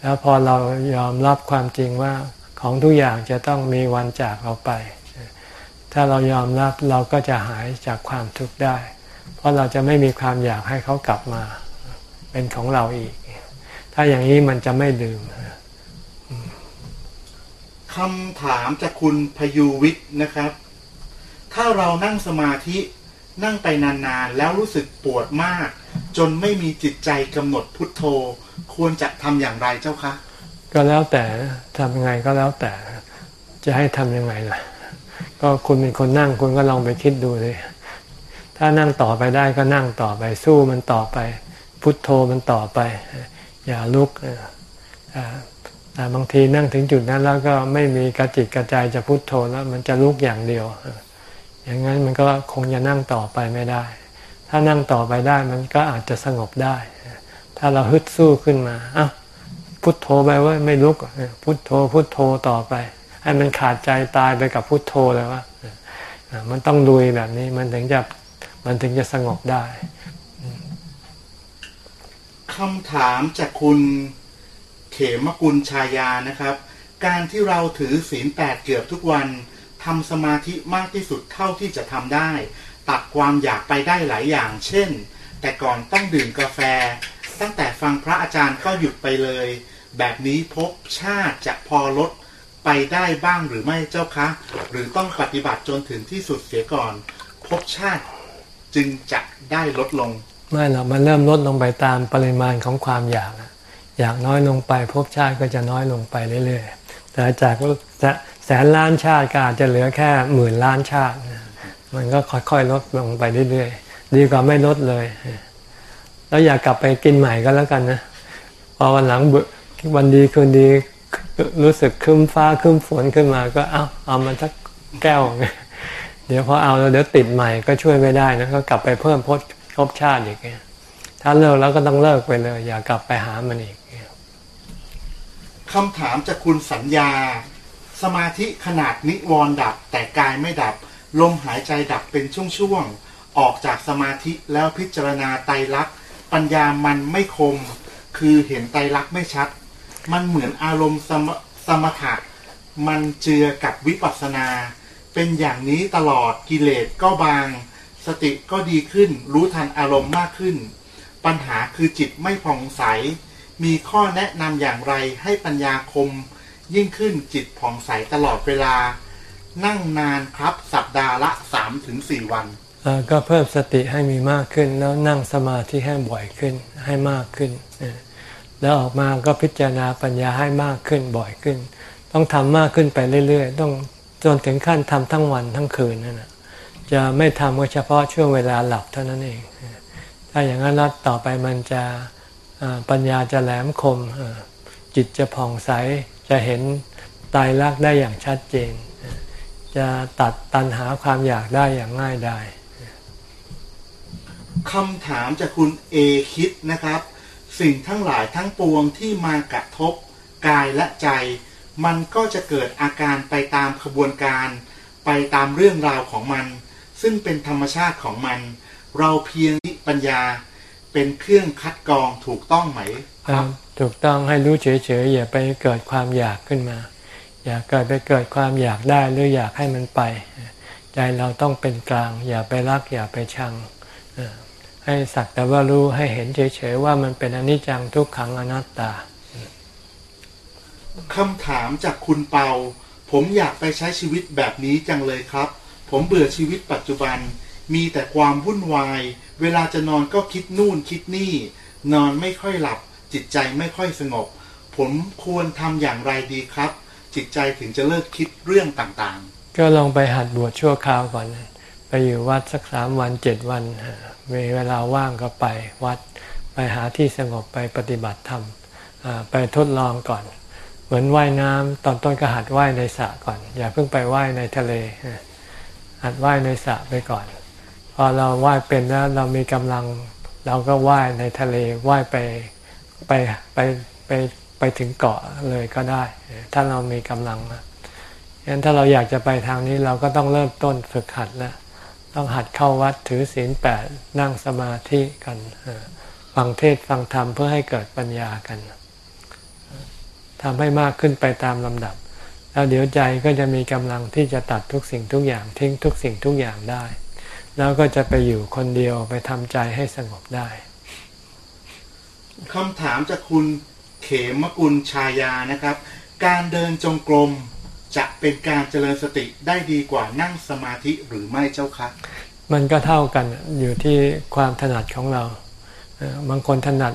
แล้วพอเรายอมรับความจริงว่าของทุกอย่างจะต้องมีวันจากเราไป ถ้าเรายอมรับเราก็จะหายจากความทุกข์ได้ เพราะเราจะไม่มีความอยากให้เขากลับมา เป็นของเราอีก ถ้าอย่างนี้มันจะไม่ลืมคำถามจากคุณพยูวิทย์นะครับ ถ้าเรานั่งสมาธินั่งไปนานๆ แล้วรู้สึกปวดมาก จนไม่มีจิตใจกำหนดพุทโธ ควรจะทำอย่างไรเจ้าคะ ก็แล้วแต่ทำยังไงก็แล้วแต่ จะให้ทำยังไงล่ะ ก็คุณเป็นคนนั่งคุณก็ลองไปคิดดูเลยถ้านั่งต่อไปได้ก็นั่งต่อไป สู้มันต่อไป พุทโธมันต่อไป อย่าลุกแต่บางทีนั่งถึงจุดนั้นแล้วก็ไม่มีกระจิตกระใจจะพุทโธแล้วมันจะลุกอย่างเดียว อย่างนั้นมันก็คงจะนั่งต่อไปไม่ได้ ถ้านั่งต่อไปได้มันก็อาจจะสงบได้ ถ้าเราฮึดสู้ขึ้นมาอ้าพุทโธไปว่าไม่ลุกพุทโธพุทโธต่อไป ให้มันขาดใจตายไปกับพุทโธเลยว่ามันต้องลุยแบบนี้มันถึงจะมันถึงจะสงบได้คำถามจากคุณเขมกุลชายานะครับ การที่เราถือศีลแปดเกือบทุกวันทำสมาธิมากที่สุดเท่าที่จะทำได้ ตัดความอยากไปได้หลายอย่าง เช่น แต่ก่อนต้องดื่มกาแฟ ตั้งแต่ฟังพระอาจารย์ก็หยุดไปเลย แบบนี้พบชาติจะพอลด ไปได้บ้างหรือไม่เจ้าคะ หรือต้องปฏิบัติจนถึงที่สุดเสียก่อนภพชาติจึงจะได้ลดลง ไม่หรอกมันเริ่มลดลงไปตามปริมาณของความอยากอยากน้อยลงไปภพชาติก็จะน้อยลงไปเรื่อยๆแต่จากแสนล้านชาติก็อาจจะเหลือแค่หมื่นล้านชาติ มันก็ค่อยๆลดลงไปเรื่อยๆดีกว่าไม่ลดเลย แล้วอยากกลับไปกินใหม่ก็แล้วกันนะพอวันหลังวันดีคืนดี รู้สึกคึ้มฟ้าคึ้มฝนขึ้นมาก็เอาเอามันสักแก้ว เดี๋ยวพอเอาแล้วเดี๋ยวติดใหม่ก็ช่วยไม่ได้นะก็กลับไปเพิ่มพดครบชาติอีกถ้าเลิกแล้วก็ต้องเลิกไปเลย อย่ากลับไปหามันอีกคำถามจากคุณสัญญา สมาธิขนาดนิวรณ์ดับ แต่กายไม่ดับ ลมหายใจดับเป็นช่วงๆออกจากสมาธิแล้วพิจารณาไตรลักษณ์ปัญญามันไม่คม คือเห็นไตรลักษณ์ไม่ชัด มันเหมือนอารมณ์สมสมถะมันเจือกับวิปัสสนา เป็นอย่างนี้ตลอดกิเลสก็บาง สติก็ดีขึ้น รู้ทันอารมณ์มากขึ้น ปัญหาคือจิตไม่ผ่องใส มีข้อแนะนำอย่างไรให้ปัญญาคม ยิ่งขึ้นจิตผ่องใสตลอดเวลา นั่งนานครับสัปดาห์ละสามถึงสี่วันก็เพิ่มสติให้มีมากขึ้นแล้วนั่งสมาธิให้บ่อยขึ้นให้มากขึ้น แล้วออกมาก็พิจารณาปัญญาให้มากขึ้นบ่อยขึ้น ต้องทำมากขึ้นไปเรื่อย ๆ ต้องจนถึงขั้นทำทั้งวันทั้งคืนนั่นแหะจะไม่ทำเฉพาะช่วงเวลาหลับเท่านั้นเอง ถ้าอย่างนั้นแล้วต่อไปมันจะปัญญาจะแหลมคม จิตจะผ่องใส จะเห็นตายรักได้อย่างชัดเจน จะตัดตันหาความอยากได้อย่างง่ายได้คำถามจากคุณเอคิดนะครับ สิ่งทั้งหลายทั้งปวงที่มากระทบกายและใจ มันก็จะเกิดอาการไปตามขบวนการ ไปตามเรื่องราวของมัน ซึ่งเป็นธรรมชาติของมัน เราเพียงปัญญาเป็นเครื่องคัดกรองถูกต้องไหมครับถูกต้องให้รู้เฉยๆอย่าไปเกิดความอยากขึ้นมา อย่าเกิดไปเกิดความอยากได้หรืออยากให้มันไป ใจเราต้องเป็นกลาง อย่าไปรักอย่าไปชัง ให้สักแต่ว่ารู้ให้เห็นเฉยๆว่ามันเป็นอนิจจังทุกขังอนัตตาคำถามจากคุณเปา ผมอยากไปใช้ชีวิตแบบนี้จังเลยครับ ผมเบื่อชีวิตปัจจุบัน มีแต่ความวุ่นวาย เวลาจะนอนก็คิดนู่นคิดนี่ นอนไม่ค่อยหลับ จิตใจไม่ค่อยสงบ ผมควรทำอย่างไรดีครับ จิตใจถึงจะเลิกคิดเรื่องต่างๆ ก็ลองไปหัดบวชชั่วคราวก่อน ไปอยู่วัดสักสามวันเจ็ดวัน มีเวลาว่างก็ไปวัดไปหาที่สงบไปปฏิบัติธรรมไปทดลองก่อน เหมือนว่ายน้ำตอนต้นก็หัดว่ายในสระก่อน อย่าเพิ่งไปว่ายในทะเล หัดว่ายในสระไปก่อน พอเราว่ายเป็นแล้วเรามีกำลังเราก็ว่ายในทะเลว่ายไปไปไปไปไปถึงเกาะเลยก็ได้ ถ้าเรามีกำลังนะงั้นถ้าเราอยากจะไปทางนี้เราก็ต้องเริ่มต้นฝึกหัดแล้ว ต้องหัดเข้าวัดถือศีลแปดนั่งสมาธิกัน ฟังเทศฟังธรรมเพื่อให้เกิดปัญญากันทำให้มากขึ้นไปตามลำดับ แล้วเดี๋ยวใจก็จะมีกำลังที่จะตัดทุกสิ่งทุกอย่างทิ้งทุกสิ่งทุกอย่างได้ แล้วก็จะไปอยู่คนเดียวไปทำใจให้สงบได้คำถามจากคุณเขมกุลชายานะครับ การเดินจงกรม จะเป็นการเจริญสติได้ดีกว่านั่งสมาธิหรือไม่เจ้าคะมันก็เท่ากันอยู่ที่ความถนัดของเราบางคนถนัด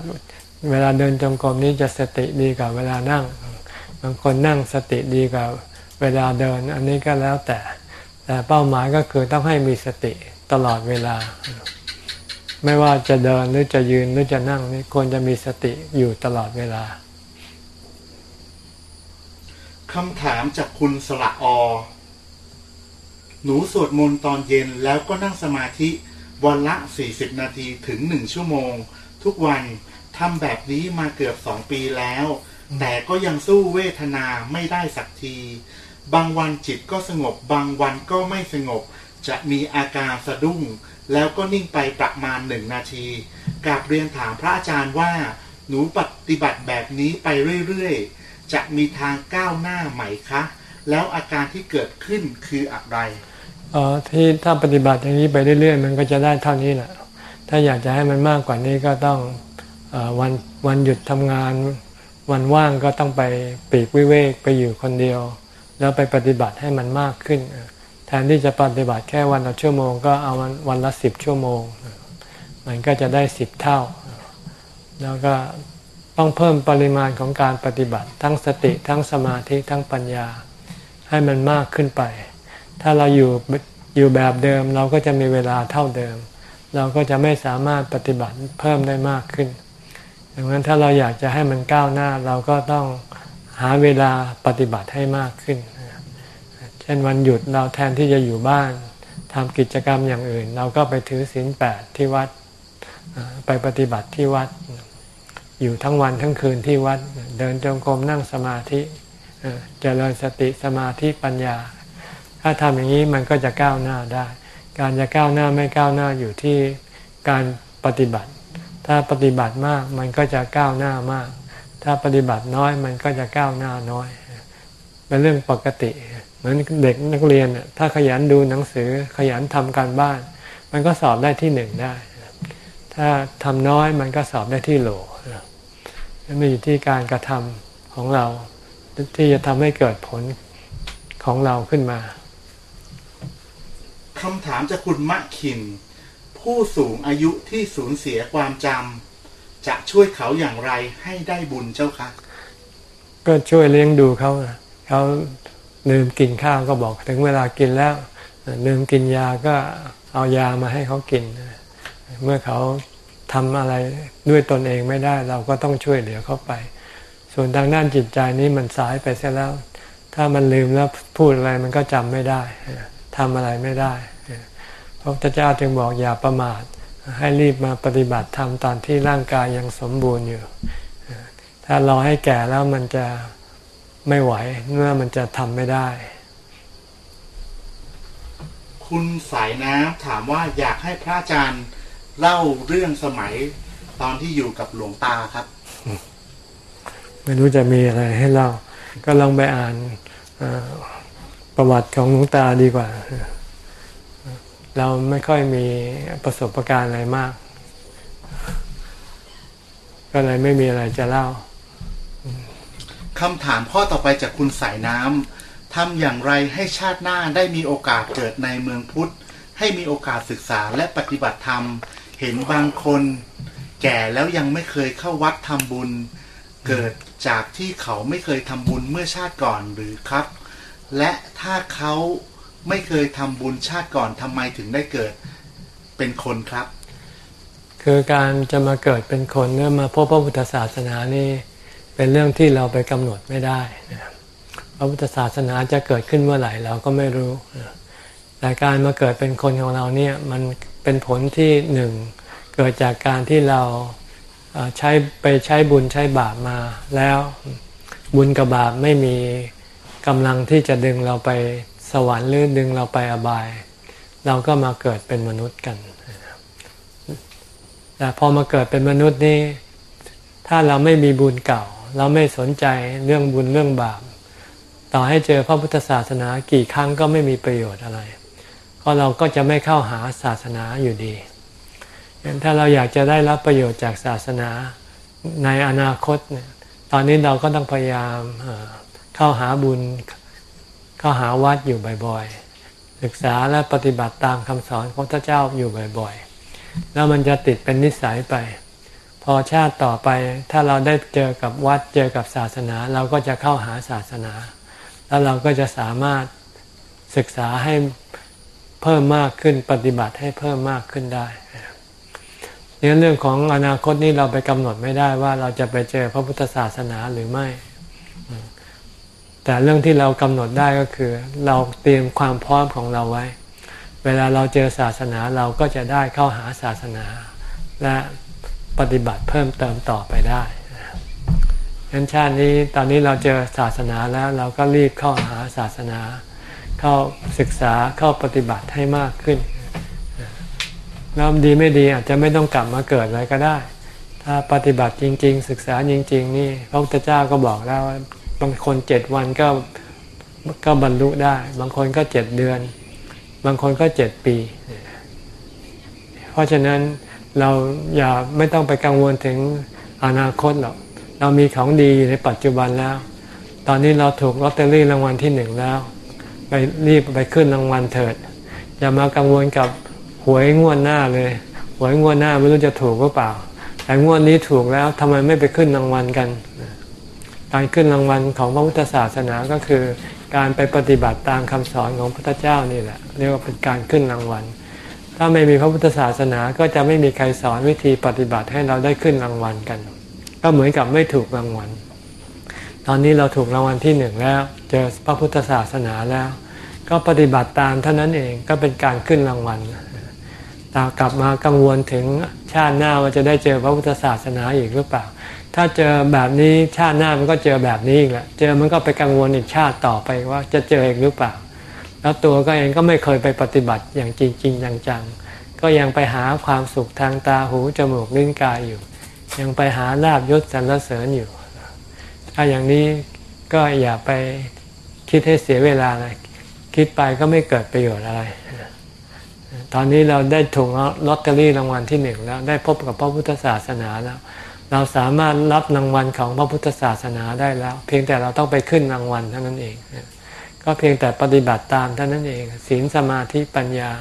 เวลาเดินจงกรมนี้จะสติดีกว่าเวลานั่ง บางคนนั่งสติดีกว่าเวลาเดิน อันนี้ก็แล้วแต่ แต่เป้าหมายก็คือต้องให้มีสติตลอดเวลา ไม่ว่าจะเดินหรือจะยืนหรือจะนั่งนี่ควรจะมีสติอยู่ตลอดเวลา คำถามจากคุณสละอ หนูสวดมนต์ตอนเย็นแล้วก็นั่งสมาธิวันละ 40 นาทีถึงหนึ่งชั่วโมง ทุกวันทำแบบนี้มาเกือบสองปีแล้ว แต่ก็ยังสู้เวทนาไม่ได้สักที บางวันจิตก็สงบ บางวันก็ไม่สงบ จะมีอาการสะดุ้ง แล้วก็นิ่งไปประมาณหนึ่งนาทีกราบเรียนถามพระอาจารย์ว่า หนูปฏิบัติแบบนี้ไปเรื่อยๆ จะมีทางก้าวหน้าไหมคะ แล้วอาการที่เกิดขึ้นคืออะไรอ๋อที่ถ้าปฏิบัติอย่างนี้ไปเรื่อยๆ มันก็จะได้เท่านี้แหละถ้าอยากจะให้มันมากกว่านี้ก็ต้องอวันวันหยุดทำงาน วันว่างก็ต้องไปปีกวิเวกไปอยู่คนเดียว แล้วไปปฏิบัติให้มันมากขึ้น แทนที่จะปฏิบัติแค่วันละชั่วโมงก็เอาวันวันละสิบชั่วโมง มันก็จะได้สิบเท่า แล้วก็ ต้องเพิ่มปริมาณของการปฏิบัติ ทั้งสติทั้งสมาธิทั้งปัญญา ให้มันมากขึ้นไป ถ้าเราอยู่อยู่แบบเดิมเราก็จะมีเวลาเท่าเดิม เราก็จะไม่สามารถปฏิบัติเพิ่มได้มากขึ้นดังนั้นถ้าเราอยากจะให้มันก้าวหน้าเราก็ต้องหาเวลาปฏิบัติให้มากขึ้น เช่นวันหยุดเราแทนที่จะอยู่บ้านทำกิจกรรมอย่างอื่น เราก็ไปถือศีลแปดที่วัดไปปฏิบัติที่วัด อยู่ทั้งวันทั้งคืนที่วัด เดินจงกรมนั่งสมาธิเจริญสติสมาธิปัญญา ถ้าทำอย่างนี้มันก็จะก้าวหน้าได้ การจะก้าวหน้าไม่ก้าวหน้าอยู่ที่การปฏิบัติ ถ้าปฏิบัติมากมันก็จะก้าวหน้ามาก ถ้าปฏิบัติน้อยมันก็จะก้าวหน้าน้อย เป็นเรื่องปกติ เหมือนเด็กนักเรียนถ้าขยันดูหนังสือขยันทำการบ้าน มันก็สอบได้ที่หนึ่งได้ ถ้าทำน้อยมันก็สอบได้ที่โหล มันอยู่ที่การกระทำของเรา ที่จะทำให้เกิดผลของเราขึ้นมาคำถามจากคุณมะขิน ผู้สูงอายุที่สูญเสียความจำจะช่วยเขาอย่างไรให้ได้บุญเจ้าคะก็ช่วยเลี้ยงดูเขาเขาลืมกินข้าวก็บอกถึงเวลากินแล้วลืมกินยาก็เอายามาให้เขากิน เมื่อเขา ทำอะไรด้วยตนเองไม่ได้เราก็ต้องช่วยเหลือเขาไป ส่วนทางด้านจิตใจนี้มันสายไปเสียแล้ว ถ้ามันลืมแล้วพูดอะไรมันก็จำไม่ได้ทำอะไรไม่ได้พระพุทธเจ้าจึงบอกอย่าประมาท ให้รีบมาปฏิบัติธรรมตอนที่ร่างกายยังสมบูรณ์อยู่ ถ้ารอให้แก่แล้วมันจะไม่ไหวเมื่อมันจะทำไม่ได้ คุณสายน้ำถามว่าอยากให้พระอาจารย์ เล่าเรื่องสมัยตอนที่อยู่กับหลวงตาครับ ไม่รู้จะมีอะไรให้เล่า ก็ลองไปอ่านประวัติของหลวงตาดีกว่า เราไม่ค่อยมีประสบการณ์อะไรมาก ก็เลยไม่มีอะไรจะเล่าคำถามข้อต่อไปจากคุณสายน้ำทำอย่างไรให้ชาติหน้าได้มีโอกาสเกิดในเมืองพุทธ ให้มีโอกาสศึกษาและปฏิบัติธรรม เห็นบางคนแก่แล้วยังไม่เคยเข้าวัดทำบุญ เกิดจากที่เขาไม่เคยทำบุญเมื่อชาติก่อนหรือครับ และถ้าเขาไม่เคยทำบุญชาติก่อนทำไมถึงได้เกิดเป็นคนครับ คือการจะมาเกิดเป็นคนเนื่อมาพบพระพุทธศาสนานี่เป็นเรื่องที่เราไปกำหนดไม่ได้พระพุทธศาสนาจะเกิดขึ้นเมื่อไหร่เราก็ไม่รู้แต่การมาเกิดเป็นคนของเราเนี่ยมัน เป็นผลที่หนึ่งเกิดจากการที่เราใช้ไปใช้บุญใช้บาปมาแล้วบุญกับบาปไม่มีกำลังที่จะดึงเราไปสวรรค์หรือดึงเราไปอบาย เราก็มาเกิดเป็นมนุษย์กันแต่พอมาเกิดเป็นมนุษย์นี่ถ้าเราไม่มีบุญเก่า เราไม่สนใจเรื่องบุญเรื่องบาป ต่อให้เจอพระพุทธศาสนากี่ครั้งก็ไม่มีประโยชน์อะไร ราะเราก็จะไม่เข้าหาศาสนาอยู่ดีถ้าเราอยากจะได้รับประโยชน์จากศาสนาในอนาคตเนี่ยตอนนี้เราก็ต้องพยายามเข้าหาบุญเข้าหาวัดอยู่บ่อยๆ ศึกษาและปฏิบัติตามคำสอนของพระเจ้าอยู่บ่อยๆ แล้วมันจะติดเป็นนิสัยไป พอชาติต่อไปถ้าเราได้เจอกับวัดเจอกับศาสนา เราก็จะเข้าหาศาสนา แล้วเราก็จะสามารถศึกษาให้ พิ่มมากขึ้นปฏิบัติให้เพิ่มมากขึ้นได้เนี่ยเรื่องของอนาคตนี้เราไปกำหนดไม่ได้ว่าเราจะไปเจอพระพุทธศาสนาหรือไม่ แต่เรื่องที่เรากำหนดได้ก็คือ เราเตรียมความพร้อมของเราไว้ เวลาเราเจอศาสนาเราก็จะได้เข้าหาศาสนา และปฏิบัติเพิ่มเติมต่อไปได้ยันชาตินี้ตอนนี้เราเจอศาสนาแล้วเราก็รีบเข้าหาศาสนา เข้าศึกษาเข้าปฏิบัติให้มากขึ้นแล้วดีไม่ดีอาจจะไม่ต้องกลับมาเกิดอะไรก็ได้ ถ้าปฏิบัติจริง ๆ ศึกษาจริง ๆ นี่พระพุทธเจ้าก็บอกแล้วบางคนเจ็ดวันก็ก็บรรลุได้ บางคนก็เจ็ดเดือน บางคนก็เจ็ดปี เพราะฉะนั้นเราอย่าไม่ต้องไปกังวลถึงอนาคตหรอกเรามีของดีในปัจจุบันแล้ว ตอนนี้เราถูกลอตเตอรี่รางวัลที่หนึ่งแล้ว ไปรีบไปขึ้นรางวัลเถิด อย่ามากังวลกับหวยงวดหน้าเลย หวยงวดหน้าไม่รู้จะถูกหรือเปล่า แต่งวดนี้ถูกแล้วทำไมไม่ไปขึ้นรางวัลกัน การขึ้นรางวัลของพระพุทธศาสนาก็คือ การไปปฏิบัติตามคำสอนของพระพุทธเจ้านี่แหละเรียกว่าเป็นการขึ้นรางวัล ถ้าไม่มีพระพุทธศาสนาก็จะไม่มีใครสอนวิธีปฏิบัติให้เราได้ขึ้นรางวัลกัน ก็เหมือนกับไม่ถูกรางวัล ตอนนี้เราถูกรางวัลที่หนึ่งแล้ว เจอพระพุทธศาสนาแล้ว ก็ปฏิบัติตามเท่านั้นเองก็เป็นการขึ้นรางวัลตากลับมากังวลถึงชาติหน้าว่าจะได้เจอพระพุทธศาสนาอีกหรือเปล่า ถ้าเจอแบบนี้ชาติหน้ามันก็เจอแบบนี้อีกแหละเจอมันก็ไปกังวลอีกชาติต่อไปว่าจะเจออีกหรือเปล่า แล้วตัวก็เองก็ไม่เคยไปปฏิบัติอย่างจริงจริงจังๆก็ยังไปหาความสุขทางตาหูจมูกลิ้นกายอยู่ ยังไปหาลาบยศสรรเสริญอยู่ ถ้าอย่างนี้ก็อย่าไปคิดให้เสียเวลาเลยคิดไปก็ไม่เกิดประโยชน์อะไร ตอนนี้เราได้ถูกลอตเตอรี่รางวัลที่หนึ่งแล้วได้พบกับพระพุทธศาสนาแล้ว เราสามารถรับรางวัลของพระพุทธศาสนาได้แล้ว เพียงแต่เราต้องไปขึ้นรางวัลเท่านั้นเอง ก็เพียงแต่ปฏิบัติตามเท่านั้นเองศีลสมาธิปัญญา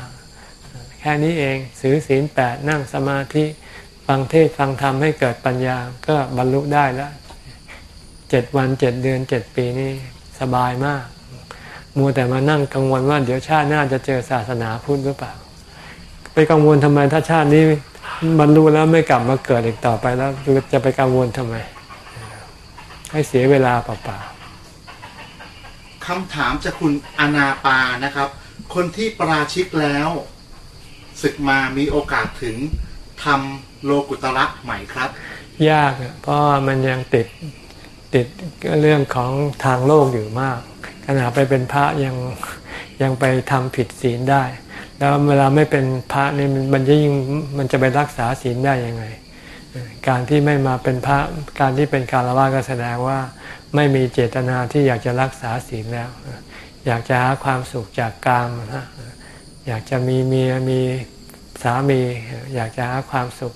แค่นี้เองสือศีลแปดนั่งสมาธิฟังเทศฟังธรรมให้เกิดปัญญาก็บรรลุได้แล้ว เจ็ดวันเจ็ดเดือนเจ็ดปีนี่สบายมาก มัวแต่มานั่งกังวลว่าเดี๋ยวชาติหน้าจะเจอศาสนาพุทธหรือเปล่า ไปกังวลทำไมถ้าชาตินี้บรรลุแล้วไม่กลับมาเกิดอีกต่อไปแล้วจะไปกังวลทำไม ให้เสียเวลาเปล่าๆคำถามจากคุณอนาปานะครับ คนที่ปราชิกแล้วศึกมามีโอกาสถึงทำโลกุตระใหม่ครับ ยากเพราะมันยังติด ติดเรื่องของทางโลกอยู่มากขณะไปเป็นพระยังยังไปทำผิดศีลได้ แล้วเวลาไม่เป็นพระนี่มันจะยิ่งมันจะไปรักษาศีลได้ยังไง การที่ไม่มาเป็นพระการที่เป็นการละว่าก็แสดงว่าไม่มีเจตนาที่อยากจะรักษาศีลแล้ว อยากจะหาความสุขจากกามนะอยากจะมีเมียมีสามี อยากจะหาความสุข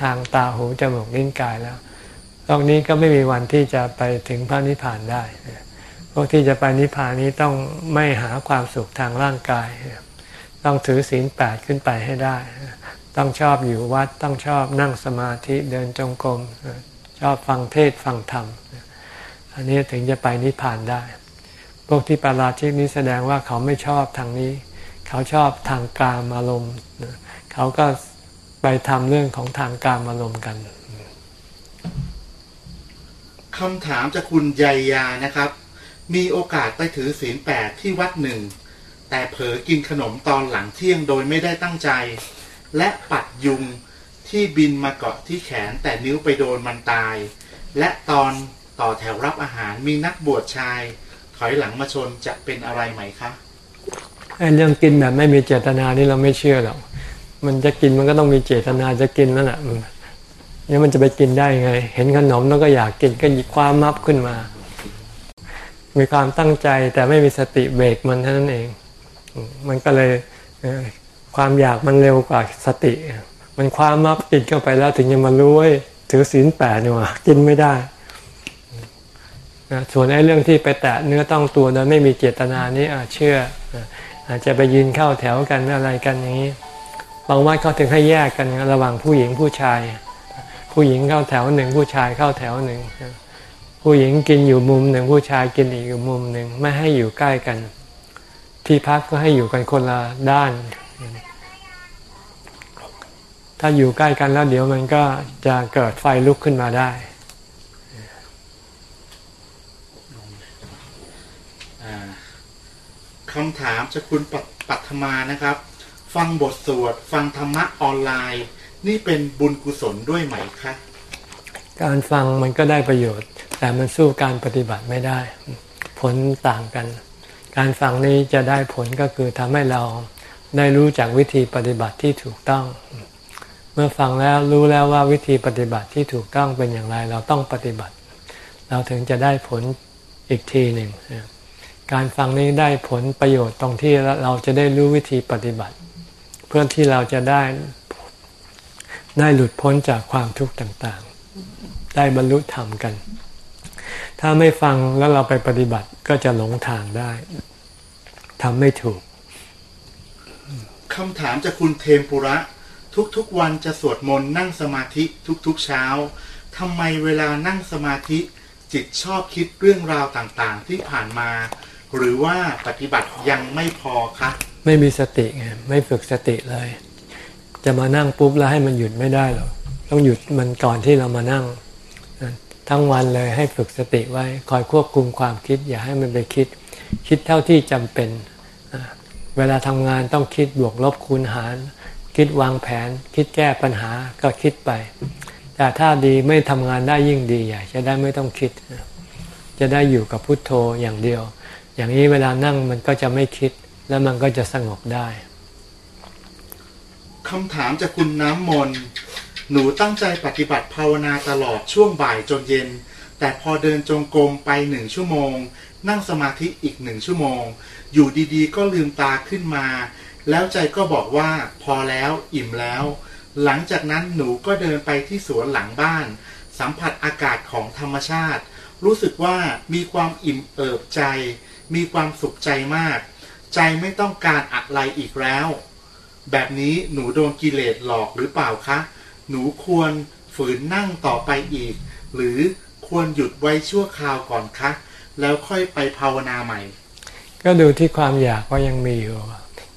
ทางตาหูจมูกลิ้นกายแล้ว ตรงนี้ก็ไม่มีวันที่จะไปถึงพระนิพพานได้พวกที่จะไปนิพพานนี้ต้องไม่หาความสุขทางร่างกาย ต้องถือศีลแปดขึ้นไปให้ได้ ต้องชอบอยู่วัดต้องชอบนั่งสมาธิเดินจงกรมชอบฟังเทศฟังธรรม อันนี้ถึงจะไปนิพพานได้ พวกที่ปาราชิกนี้แสดงว่าเขาไม่ชอบทางนี้ เขาชอบทางกามอารมณ์เขาก็ไปทำเรื่องของทางกามอารมณ์กัน คำถามจากคุณใยยานะครับ มีโอกาสไปถือศีลแปดที่วัดหนึ่ง แต่เผลอกินขนมตอนหลังเที่ยงโดยไม่ได้ตั้งใจ และปัดยุงที่บินมาเกาะที่แขนแต่นิ้วไปโดนมันตาย และตอนต่อแถวรับอาหารมีนักบวชชาย ถอยหลังมาชนจะเป็นอะไรไหมคะไอเรื่องกินแบบไม่มีเจตนานี่เราไม่เชื่อหรอกมันจะกินมันก็ต้องมีเจตนาจะกินนั่นแหละ นี่มันจะไปกินได้ไง เห็นขนมแล้วก็อยากกินก็หยิบความมับขึ้นมา มีความตั้งใจแต่ไม่มีสติเบรกมันเท่านั้นเอง มันก็เลยความอยากมันเร็วกว่าสติ มันความมับติดเข้าไปแล้วถึงจะมารู้ว่าถือศีลแปดเนี่ยกินไม่ได้ส่วนไอ้เรื่องที่ไปแตะเนื้อต้องตัวโดยไม่มีเจตนานี้เชื่อ อาจจะไปยืนเข้าแถวกันอะไรกันอย่างนี้บางวัดเขาถึงให้แยกกันระหว่างผู้หญิงผู้ชาย ผู้หญิงเข้าแถวหนึ่งผู้ชายเข้าแถวหนึ่งผู้หญิงกินอยู่มุมหนึ่งผู้ชายกินอีกมุมหนึ่งไม่ให้อยู่ใกล้กัน ที่พักก็ให้อยู่กันคนละด้าน ถ้าอยู่ใกล้กันแล้วเดี๋ยวมันก็จะเกิดไฟลุกขึ้นมาได้คำถามจากคุณปัทมานะครับ ฟังบทสวด ฟังธรรมะออนไลน์ นี่เป็นบุญกุศลด้วยไหมคะ การฟังมันก็ได้ประโยชน์ แต่มันสู้การปฏิบัติไม่ได้ ผลต่างกัน การฟังนี้จะได้ผลก็คือทำให้เราได้รู้จักวิธีปฏิบัติที่ถูกต้อง เมื่อฟังแล้วรู้แล้วว่าวิธีปฏิบัติที่ถูกต้องเป็นอย่างไรเราต้องปฏิบัติ เราถึงจะได้ผลอีกทีหนึ่งการฟังนี้ได้ผลประโยชน์ตรงที่เราจะได้รู้วิธีปฏิบัติ เพื่อที่เราจะได้ ได้หลุดพ้นจากความทุกข์ต่างๆ ได้บรรลุธรรมกัน ถ้าไม่ฟังแล้วเราไปปฏิบัติก็จะหลงทางได้ทำไม่ถูกคำถามจากคุณเทมปุระ ทุกๆวันจะสวดมนต์นั่งสมาธิทุกๆเช้าทำไมเวลานั่งสมาธิจิตชอบคิดเรื่องราวต่างๆ ที่ผ่านมา หรือว่าปฏิบัติยังไม่พอคะไม่มีสติไงไม่ฝึกสติเลย จะมานั่งปุ๊บแล้วให้มันหยุดไม่ได้หรอกต้องหยุดมันก่อนที่เรามานั่ง ทั้งวันเลยให้ฝึกสติไว้คอยควบคุมความคิด อย่าให้มันไปคิด คิดเท่าที่จำเป็น เวลาทำงานต้องคิดบวกลบคูณหาร คิดวางแผน คิดแก้ปัญหาก็คิดไป แต่ถ้าดีไม่ทำงานได้ยิ่งดีใหญ่จะได้ไม่ต้องคิด จะได้อยู่กับพุทโธอย่างเดียว อย่างนี้เวลานั่งมันก็จะไม่คิดแล้วมันก็จะสงบได้ คำถามจากคุณน้ำมน หนูตั้งใจปฏิบัติภาวนาตลอดช่วงบ่ายจนเย็น แต่พอเดินจงกรมไปหนึ่งชั่วโมง นั่งสมาธิอีกหนึ่งชั่วโมง อยู่ดีๆ ก็ลืมตาขึ้นมา แล้วใจก็บอกว่าพอแล้วอิ่มแล้ว หลังจากนั้นหนูก็เดินไปที่สวนหลังบ้าน สัมผัสอากาศของธรรมชาติ รู้สึกว่ามีความอิ่มเอิบใจ มีความสุขใจมาก ใจไม่ต้องการอะไรอีกแล้ว แบบนี้หนูโดนกิเลสหลอกหรือเปล่าคะ หนูควรฝืนนั่งต่อไปอีก หรือควรหยุดไว้ชั่วคราวก่อนคะ แล้วค่อยไปภาวนาใหม่ ก็ดูที่ความอยากว่ายังมีอยู่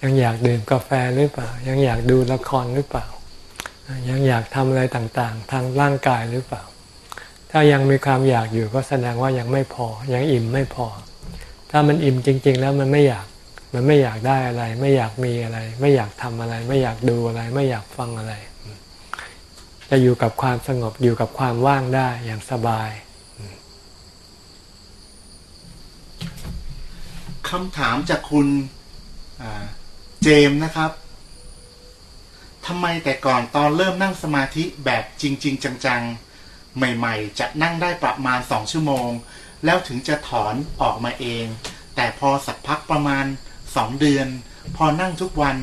ยังอยากดื่มกาแฟหรือเปล่า ยังอยากดูละครหรือเปล่า ยังอยากทำอะไรต่างๆ ทางร่างกายหรือเปล่า ถ้ายังมีความอยากอยู่ก็แสดงว่ายังไม่พอ ยังอิ่มไม่พอ ถ้ามันอิ่มจริง ๆ แล้วมันไม่อยาก มันไม่อยากได้อะไร ไม่อยากมีอะไร ไม่อยากทำอะไร ไม่อยากดูอะไร ไม่อยากฟังอะไร จะอยู่กับความสงบอยู่กับความว่างได้อย่างสบายคำถามจากคุณเจมส์นะครับทำไมแต่ก่อนตอนเริ่มนั่งสมาธิแบบจริงๆจังๆ ใหม่ๆ จะนั่งได้ประมาณสองชั่วโมง แล้วถึงจะถอนออกมาเอง แต่พอสักพักประมาณ สองเดือน พอนั่งทุกวัน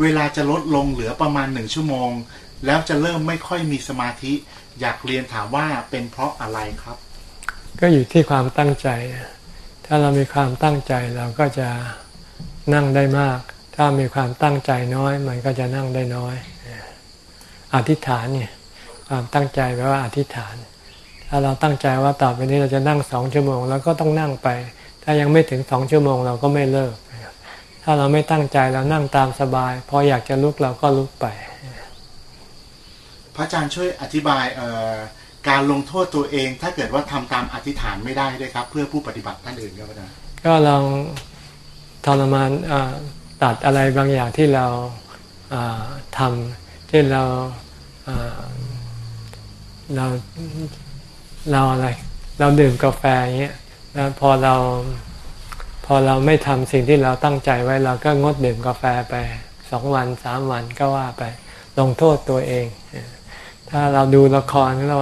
เวลาจะลดลงเหลือประมาณหนึ่งชั่วโมง แล้วจะเริ่มไม่ค่อยมีสมาธิ อยากเรียนถามว่าเป็นเพราะอะไรครับ ก็อยู่ที่ความตั้งใจ ถ้าเรามีความตั้งใจเราก็จะนั่งได้มาก ถ้ามีความตั้งใจน้อย มันก็จะนั่งได้น้อย อธิษฐานเนี่ยความตั้งใจแปลว่าอธิษฐาน ถ้าเราตั้งใจว่าต่อไปนี้เราจะนั่งสองชั่วโมงเราก็ต้องนั่งไป ถ้ายังไม่ถึงสองชั่วโมงเราก็ไม่เลิก ถ้าเราไม่ตั้งใจเรานั่งตามสบาย พออยากจะลุกเราก็ลุกไป พระอาจารย์ช่วยอธิบายเอ่อการลงโทษตัวเอง ถ้าเกิดว่าทำตามอธิษฐานไม่ได้ด้วยครับ เพื่อผู้ปฏิบัติท่านอื่นครับอาจารย์ก็ลองทรมานเอ่อตัดอะไรบางอย่างที่เราเอ่อทำเช่นเราเอ่อเราเราอะไร เราดื่มกาแฟอย่างเงี้ยแล้วพอเรา พอเราไม่ทำสิ่งที่เราตั้งใจไว้เราก็งดดื่มกาแฟไปสองวันสามวันก็ว่าไปลงโทษตัวเอง ถ้าเราดูละครเรา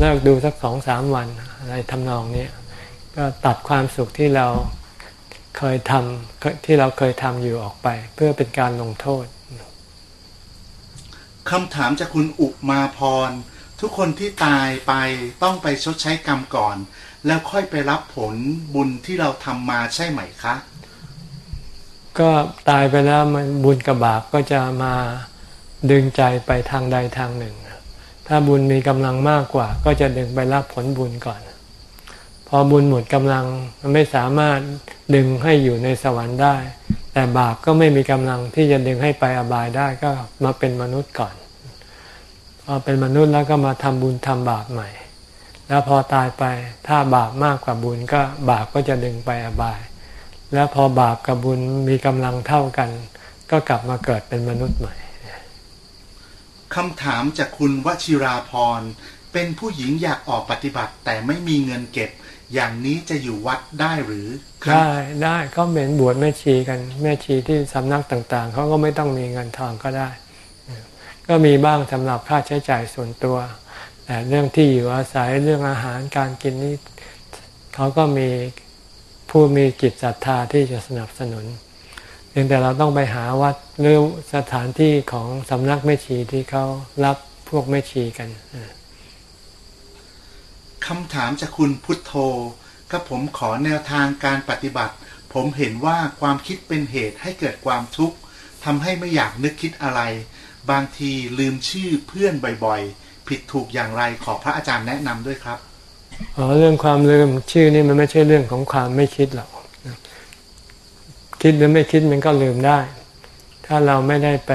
เลิกดูสักสองสามวันอะไรทำนองนี้ก็ตัดความสุขที่เราเคยทำที่เราเคยทำอยู่ออกไป เพื่อเป็นการลงโทษคำถามจากคุณอุมาพร ทุกคนที่ตายไปต้องไปชดใช้กรรมก่อน แล้วค่อยไปรับผลบุญที่เราทำมาใช่ไหมคะ ก็ตายไปแล้วมันบุญกับบาปก็จะมาดึงใจไปทางใดทางหนึ่ง ถ้าบุญมีกำลังมากกว่า ก็จะดึงไปรับผลบุญก่อน พอบุญหมดกำลังมันไม่สามารถดึงให้อยู่ในสวรรค์ได้ แต่บาปก็ไม่มีกำลังที่จะดึงให้ไปอบายได้ก็มาเป็นมนุษย์ก่อนพอเป็นมนุษย์แล้วก็มาทำบุญทำบาปใหม่ แล้วพอตายไปถ้าบาปมากกว่าบุญก็บาปก็จะดึงไปอบาย แล้วพอบาปกับบุญมีกำลังเท่ากัน ก็กลับมาเกิดเป็นมนุษย์ใหม่คำถามจากคุณวชิราพรเป็นผู้หญิงอยากออกปฏิบัติแต่ไม่มีเงินเก็บ อย่างนี้จะอยู่วัดได้หรือครับได้ได้ก็เหม็นบวชแม่ชีกันแม่ชีที่สำนักต่างๆเขาก็ไม่ต้องมีเงินทองก็ได้ ก็มีบ้างสำหรับค่าใช้จ่ายส่วนตัว แต่เรื่องที่อยู่อาศัยเรื่องอาหารการกินนี่เขาก็มีผู้มีจิตศรัทธาที่จะสนับสนุนเพียงแต่เราต้องไปหาวัดหรือสถานที่ของสำนักแม่ชีที่เขารับพวกแม่ชีกันคำถามจากคุณพุทโธก็ผมขอแนวทางการปฏิบัติ ผมเห็นว่าความคิดเป็นเหตุให้เกิดความทุกข์ทำให้ไม่อยากนึกคิดอะไร บางทีลืมชื่อเพื่อนบ่อยๆ ผิดถูกอย่างไรขอพระอาจารย์แนะนำด้วยครับอ๋อเรื่องความลืมชื่อนี่มันไม่ใช่เรื่องของความไม่คิดหรอกคิดหรือไม่คิดมันก็ลืมได้ ถ้าเราไม่ได้ไป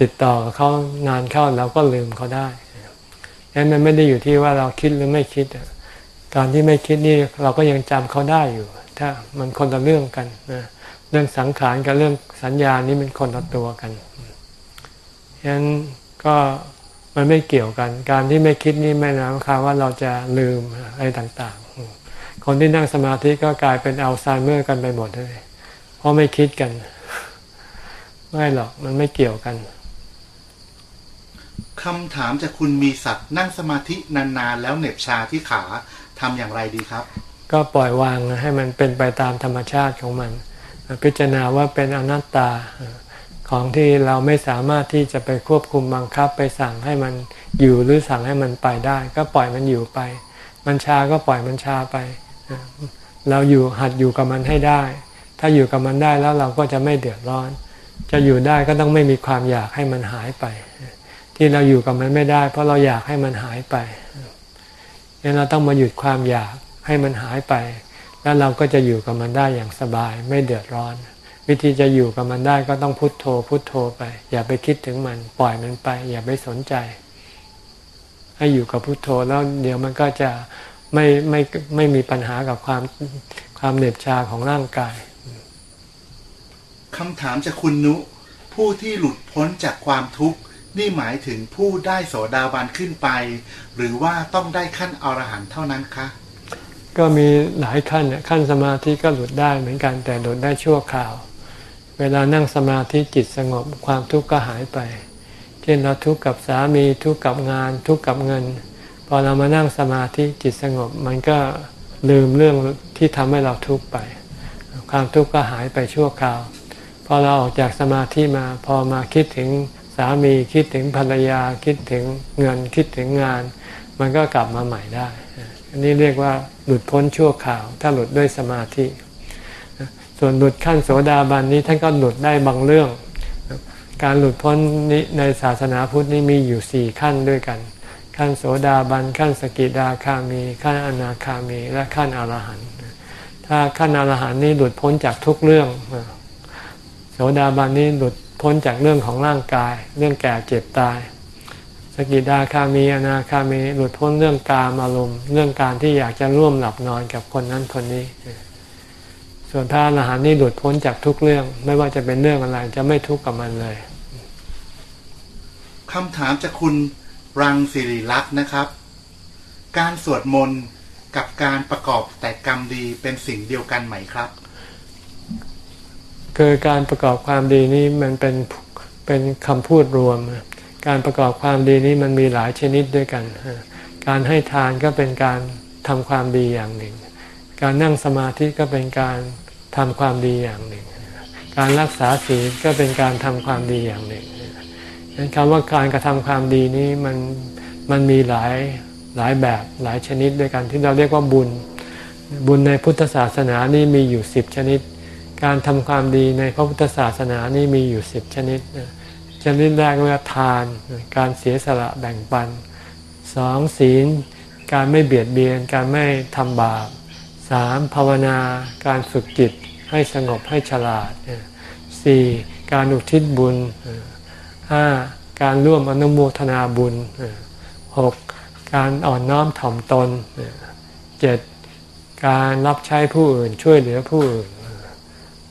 ติดต่อเขานานเข้าเราก็ลืมเขาได้ยังมันไม่ได้อยู่ที่ว่าเราคิดหรือไม่คิดการที่ไม่คิดนี่เราก็ยังจำเขาได้อยู่ ถ้ามันคนละเรื่องกันเรื่องสังขารกับเรื่องสัญญานี่มันคนละตัวกันฉะนั้นก็ มันไม่เกี่ยวกัน การที่ไม่คิดนี่ไม่หมายความว่าเราจะลืมอะไรต่างๆ คนที่นั่งสมาธิก็กลายเป็นอัลไซเมอร์กันไปหมดเลย เพราะไม่คิดกัน ไม่หรอกมันไม่เกี่ยวกันคำถามจากคุณมีสัตว์นั่งสมาธินานๆ แล้วเหน็บชาที่ขาทำอย่างไรดีครับ ก็ปล่อยวางให้มันเป็นไปตามธรรมชาติของมัน พิจารณาว่าเป็นอนัตตา ของที่เราไม่สามารถที่จะไปควบคุมบังคับ ไปสั่งให้มันอยู่หรือสั่งให้มันไปได้ ก็ปล่อยมันอยู่ไป มันชาก็ปล่อยมันชาไป เราอยู่หัดอยู่กับมันให้ได้ ถ้าอยู่กับมันได้แล้วเราก็จะไม่เดือดร้อน จะอยู่ได้ก็ต้องไม่มีความอยากให้มันหายไป ที่เราอยู่กับมันไม่ได้ เพราะเราอยากให้มันหายไปเนี่ยเราต้องมาหยุดความอยากให้มันหายไป แล้วเราก็จะอยู่กับมันได้อย่างสบายไม่เดือดร้อน วิธีจะอยู่กับมันได้ก็ต้องพุโทโธ พุโทโธไป อย่าไปคิดถึงมัน ปล่อยมันไป อย่าไปสนใจ ให้อยู่กับพุโทโธแล้วเดี๋ยวมันก็จะไม่ไม่ไม่มีปัญหากับความความเหน็บชาของร่างกายคำถามจากคุณนุ ผู้ที่หลุดพ้นจากความทุกข์นี่หมายถึงผู้ได้โสดาบันขึ้นไป หรือว่าต้องได้ขั้นอรหันต์เท่านั้นคะก็มีหลายขั้นขั้นสมาธิก็หลุดได้เหมือนกันแต่หลุดได้ชั่วคราว เวลานั่งสมาธิจิตสงบความทุกข์ก็หายไป เช่นเราทุกข์กับสามีทุกข์กับงานทุกข์กับเงิน พอเรามานั่งสมาธิจิตสงบ มันก็ลืมเรื่องที่ทำให้เราทุกข์ไป ความทุกข์ก็หายไปชั่วคราว พอเราออกจากสมาธิมาพอมาคิดถึงสามีคิดถึงภรรยาคิดถึงเงินคิดถึงงาน มันก็กลับมาใหม่ได้ อันนี้เรียกว่าหลุดพ้นชั่วคราว ถ้าหลุดด้วยสมาธิ ส่วนหลุดขั้นโสดาบันนี้ท่านก็หลุดได้บางเรื่อง การหลุดพ้นนี้ในศาสนาพุทธนี้มีอยู่สี่ขั้นด้วยกัน ขั้นโสดาบันขั้นสกิดาคามี ขั้นอนาคามี และขั้นอรหันต์ถ้าขั้นอรหันต์นี้หลุดพ้นจากทุกเรื่อง โสดาบันนี้หลุดพ้นจากเรื่องของร่างกาย เรื่องแก่เจ็บตาย สกิดาคามีอนาคามีหลุดพ้นเรื่องกามอารมณ์ เรื่องการที่อยากจะร่วมหลับนอนกับคนนั้นคนนี้ ส่วนพระอรหันต์นี่หลุดพ้นจากทุกเรื่อง ไม่ว่าจะเป็นเรื่องอะไรจะไม่ทุกข์กับมันเลยคำถามจากคุณรังสิริลักษ์นะครับ การสวดมนต์กับการประกอบแต่กรรมดีเป็นสิ่งเดียวกันไหมครับคือการประกอบความดีนี้มันเป็นเป็นคำพูดรวม การประกอบความดีนี้มันมีหลายชนิดด้วยกัน การให้ทานก็เป็นการทำความดีอย่างหนึ่ง การนั่งสมาธิก็เป็นการ ทำความดีอย่างหนึ่ง การรักษาศีลก็เป็นการทำความดีอย่างหนึ่งดังนั้นคำว่าการกระทำความดีนี้มันมันมีหลายหลายแบบหลายชนิดด้วยกันที่เราเรียกว่าบุญ บุญในพุทธศาสนานี่มีอยู่สิบชนิด การทำความดีในพระพุทธศาสนานี่มีอยู่สิบชนิดชนิดแรกเรียกทาน การเสียสละแบ่งปันสองศีล การไม่เบียดเบียน การไม่ทำบาป สามภาวนาการฝึกจิตให้สงบให้ฉลาดสี่การอุทิศบุญห้าการร่วมอนุโมทนาบุญหกการอ่อนน้อมถ่อมตนเจ็ดการรับใช้ผู้อื่นช่วยเหลือผู้อื่น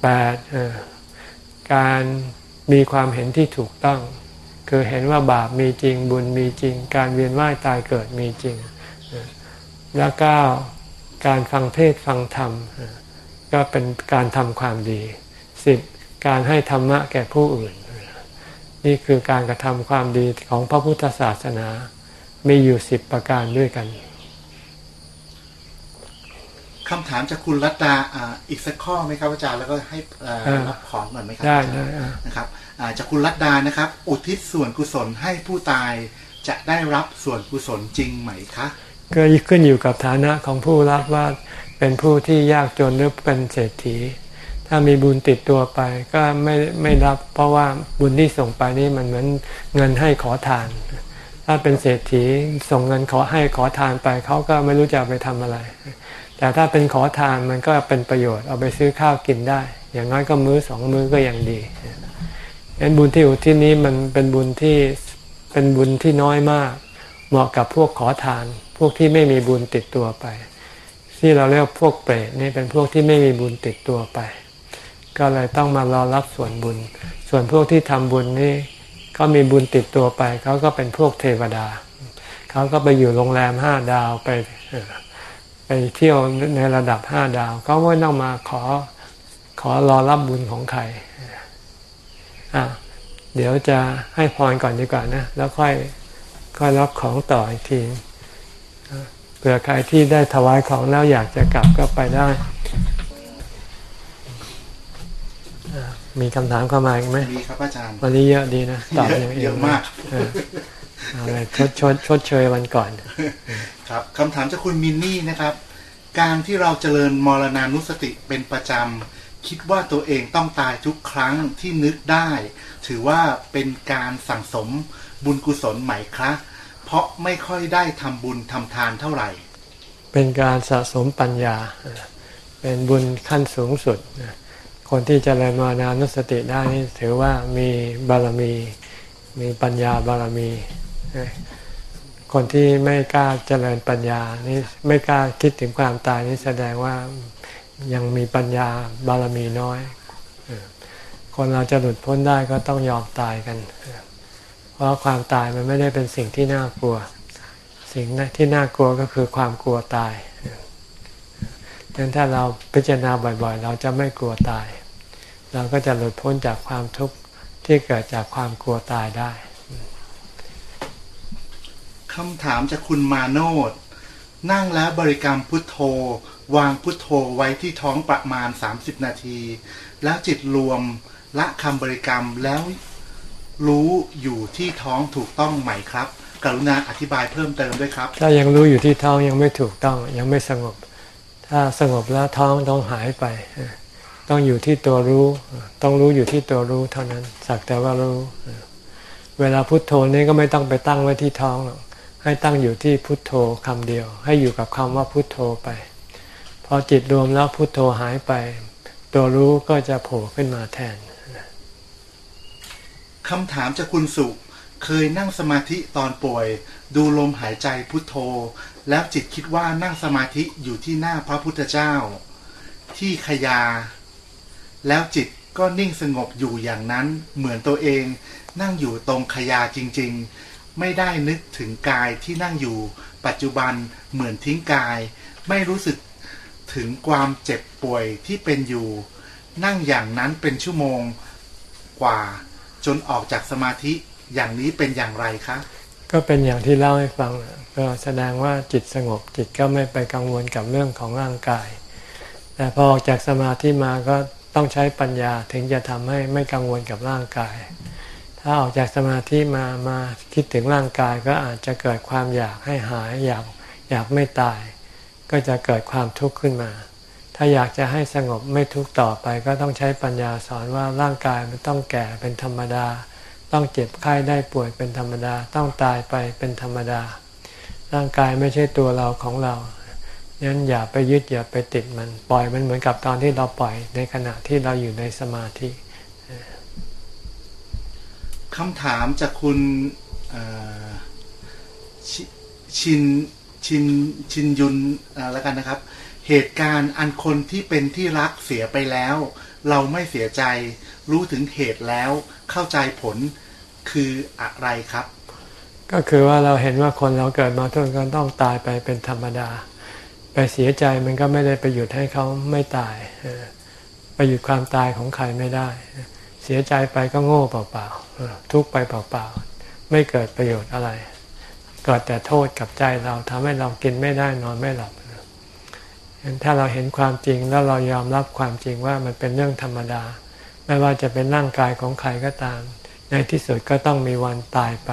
แปดการมีความเห็นที่ถูกต้อง คือเห็นว่าบาปมีจริงบุญมีจริง การเวียนว่ายตายเกิดมีจริง และเก้า การฟังเทศฟังธรรม ก็เป็นการทำความดีสิบการให้ธรรมะแก่ผู้อื่น นี่คือการกระทำความดีของพระพุทธศาสนา มีอยู่สิบประการด้วยกันคำถามจากคุณรัตดาอีกสักข้อไหมครับอาจารย์แล้วก็ให้รับของหน่อยไหมครับได้ได้นะครับจากคุณรัตดานะครับ อุทิศส่วนกุศลให้ผู้ตายจะได้รับส่วนกุศลจริงไหมคะ ก็ขึ้นอยู่กับฐานะของผู้รับว่าเป็นผู้ที่ยากจนหรือเป็นเศรษฐี ถ้ามีบุญติดตัวไปก็ไม่ไม่รับ เพราะว่าบุญที่ส่งไปนี่มันเหมือนเงินให้ขอทาน ถ้าเป็นเศรษฐีส่งเงินขอให้ขอทานไปเขาก็ไม่รู้จะไปทำอะไร แต่ถ้าเป็นขอทานมันก็เป็นประโยชน์เอาไปซื้อข้าวกินได้ อย่างน้อยก็มื้อสองมื้อก็ยังดีเห็นบุญที่อุทิศนี้มันเป็นบุญที่เป็นบุญที่น้อยมาก เหมาะกับพวกขอทาน วกที่ไม่มีบุญติดตัวไป ที่เราเรียกพวกเปรตนี่เป็นพวกที่ไม่มีบุญติดตัวไป ก็เลยต้องมารอรับส่วนบุญ ส่วนพวกที่ทำบุญนี่เขามีบุญติดตัวไปเขาก็เป็นพวกเทวดาเขาก็ไปอยู่โรงแรมห้าดาวไปไปเที่ยวในระดับห้าดาวเขาไม่ต้องมาขอขอรอรับบุญของใครอะเดี๋ยวจะให้พรก่อนดีกว่านะ แล้วค่อยค่อยรับของต่ออีกที เผื่อใครที่ได้ถวายของแล้วอยากจะกลับก็ไปได้ มีคำถามเข้ามาอีกไหมมีครับอาจารย์ วันนี้เยอะดีนะตอบอย่างเยอะมากเออเอาเลยชดชดชดเชยวันก่อน ครับคำถามจากคุณมินนี่นะครับ การที่เราเจริญมรณานุสติเป็นประจำคิดว่าตัวเองต้องตายทุกครั้งที่นึกได้ ถือว่าเป็นการสั่งสมบุญกุศลไหมครับ เพราะไม่ค่อยได้ทำบุญทำทานเท่าไหร่ เป็นการสะสมปัญญา เป็นบุญขั้นสูงสุด คนที่จเจริญมานานุสติได้นี่ถือว่ามีบารมี มีปัญญาบารมี คนที่ไม่กล้าเจริญปัญญานี่ไม่กล้าคิดถึงความตายนี่แสดงว่ายังมีปัญญาบารมีน้อย คนเราจะหลุดพ้นได้ก็ต้องยอมตายกันเราะความตายมันไม่ได้เป็นสิ่งที่น่ากลัว สิ่งที่น่ากลัวก็คือความกลัวตายดังนั้นถ้าเราพิจารณาบ่อยๆ เราจะไม่กลัวตาย เราก็จะหลุดพ้นจากความทุกข์ที่เกิดจากความกลัวตายได้คำถามจากคุณมาโนดนั่งแล้วบริกรรมพุทโธ วางพุทโธไว้ที่ท้องประมาณ 30 นาที แล้วจิตรวมละคำบริกรรมแล้ว รู้อยู่ที่ท้องถูกต้องไหมครับ กรุณาอธิบายเพิ่มเติมด้วยครับ ถ้ายังรู้อยู่ที่ท้องยังไม่ถูกต้องยังไม่สงบ ถ้าสงบแล้วท้องต้องหายไป ต้องอยู่ที่ตัวรู้ ต้องรู้อยู่ที่ตัวรู้เท่านั้น สักแต่ว่ารู้ เวลาพุโทโธนี่ก็ไม่ต้องไปตั้งไว้ที่ท้องหรอกให้ตั้งอยู่ที่พุทโธคำเดียว ให้อยู่กับคำว่าพุทโธไป พอจิตรวมแล้วพุทโธหายไป ตัวรู้ก็จะโผล่ขึ้นมาแทน คำถามจากคุณสุเคยนั่งสมาธิตอนป่วย ดูลมหายใจพุทโธ แล้วจิตคิดว่านั่งสมาธิอยู่ที่หน้าพระพุทธเจ้า ที่ขยา แล้วจิตก็นิ่งสงบอยู่อย่างนั้นเหมือนตัวเอง นั่งอยู่ตรงขยาจริง ๆ ไม่ได้นึกถึงกายที่นั่งอยู่ ปัจจุบันเหมือนทิ้งกาย ไม่รู้สึกถึงความเจ็บป่วยที่เป็นอยู่ นั่งอย่างนั้นเป็นชั่วโมงกว่า จนออกจากสมาธิอย่างนี้เป็นอย่างไรคะ ก็เป็นอย่างที่เล่าให้ฟังก็แสดงว่าจิตสงบจิตก็ไม่ไปกังวลกับเรื่องของร่างกาย แต่พอออกจากสมาธิมาก็ต้องใช้ปัญญาถึงจะทำให้ไม่กังวลกับร่างกาย ถ้าออกจากสมาธิมามาคิดถึงร่างกายก็อาจจะเกิดความอยากให้หายอยากอยากไม่ตาย ก็จะเกิดความทุกข์ขึ้นมา ถ้าอยากจะให้สงบไม่ทุกข์ต่อไปก็ต้องใช้ปัญญาสอนว่าร่างกายมันต้องแก่เป็นธรรมดา ต้องเจ็บไข้ได้ป่วยเป็นธรรมดา ต้องตายไปเป็นธรรมดา ร่างกายไม่ใช่ตัวเราของเรางั้นอย่าไปยึดอย่าไปติดมันปล่อยมันเหมือนกับตอนที่เราปล่อยในขณะที่เราอยู่ในสมาธิคำถามจากคุณชินชินชินยุนแล้วกันนะครับ เหตุการณ์อันคนที่เป็นที่รักเสียไปแล้ว เราไม่เสียใจ รู้ถึงเหตุแล้ว เข้าใจผลคืออะไรครับ ก็คือว่าเราเห็นว่าคนเราเกิดมาทุกคนต้องตายไปเป็นธรรมดา ไปเสียใจมันก็ไม่ได้ไปหยุดให้เขาไม่ตายไปหยุดความตายของใครไม่ได้ เสียใจไปก็โง่เปล่าๆทุกไปเปล่าๆไม่เกิดประโยชน์อะไรเกิดแต่โทษกับใจเราทำให้เรากินไม่ได้นอนไม่หลับ ถ้าเราเห็นความจริงแล้วเรายอมรับความจริงว่ามันเป็นเรื่องธรรมดา ไม่ว่าจะเป็นร่างกายของใครก็ตาม ในที่สุดก็ต้องมีวันตายไป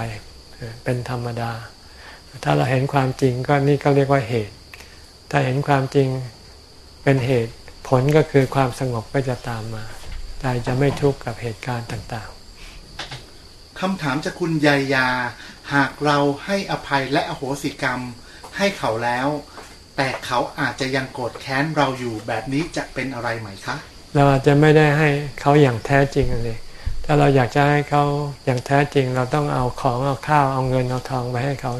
เป็นธรรมดา ถ้าเราเห็นความจริงก็นี่ก็เรียกว่าเหตุ ถ้าเห็นความจริงเป็นเหตุผลก็คือความสงบก็จะตามมาใจจะไม่ทุกข์กับเหตุการณ์ต่างๆคำถามจากคุณยายยาหากเราให้อภัยและอโหสิกรรมให้เขาแล้ว แต่เขาอาจจะยังโกรธแค้นเราอยู่แบบนี้จะเป็นอะไรไหมคะ เราอาจจะไม่ได้ให้เขาอย่างแท้จริงเลยถ้าเราอยากจะให้เขาอย่างแท้จริง เราต้องเอาของเอาข้าวเอาเงินเอาทองไปให้เขา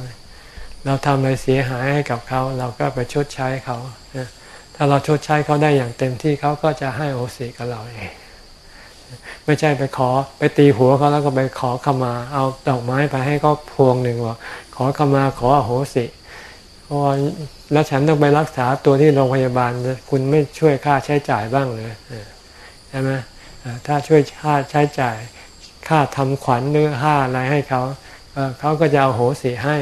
เราทำอะไรเสียหายให้กับเขาเราก็ไปชดใช้เขาถ้าเราชดใช้เขาได้อย่างเต็มที่เขาก็จะให้โอสิกับเราเองไม่ใช่ไปขอไปตีหัวเขาแล้วก็ไปขอขมา เอาดอกไม้ไปให้เขาพวงหนึ่งว่าขอขมาขออโหสิ พราะแล้วฉันต้องไปรักษาตัวที่โรงพยาบาล คุณไม่ช่วยค่าใช้จ่ายบ้างเลยใช่ไหมถ้าช่วยค่าใช้จ่าย ค่าทำขวัญหรือค่าอะไรให้เขาเขาก็จะเอาโหสิให้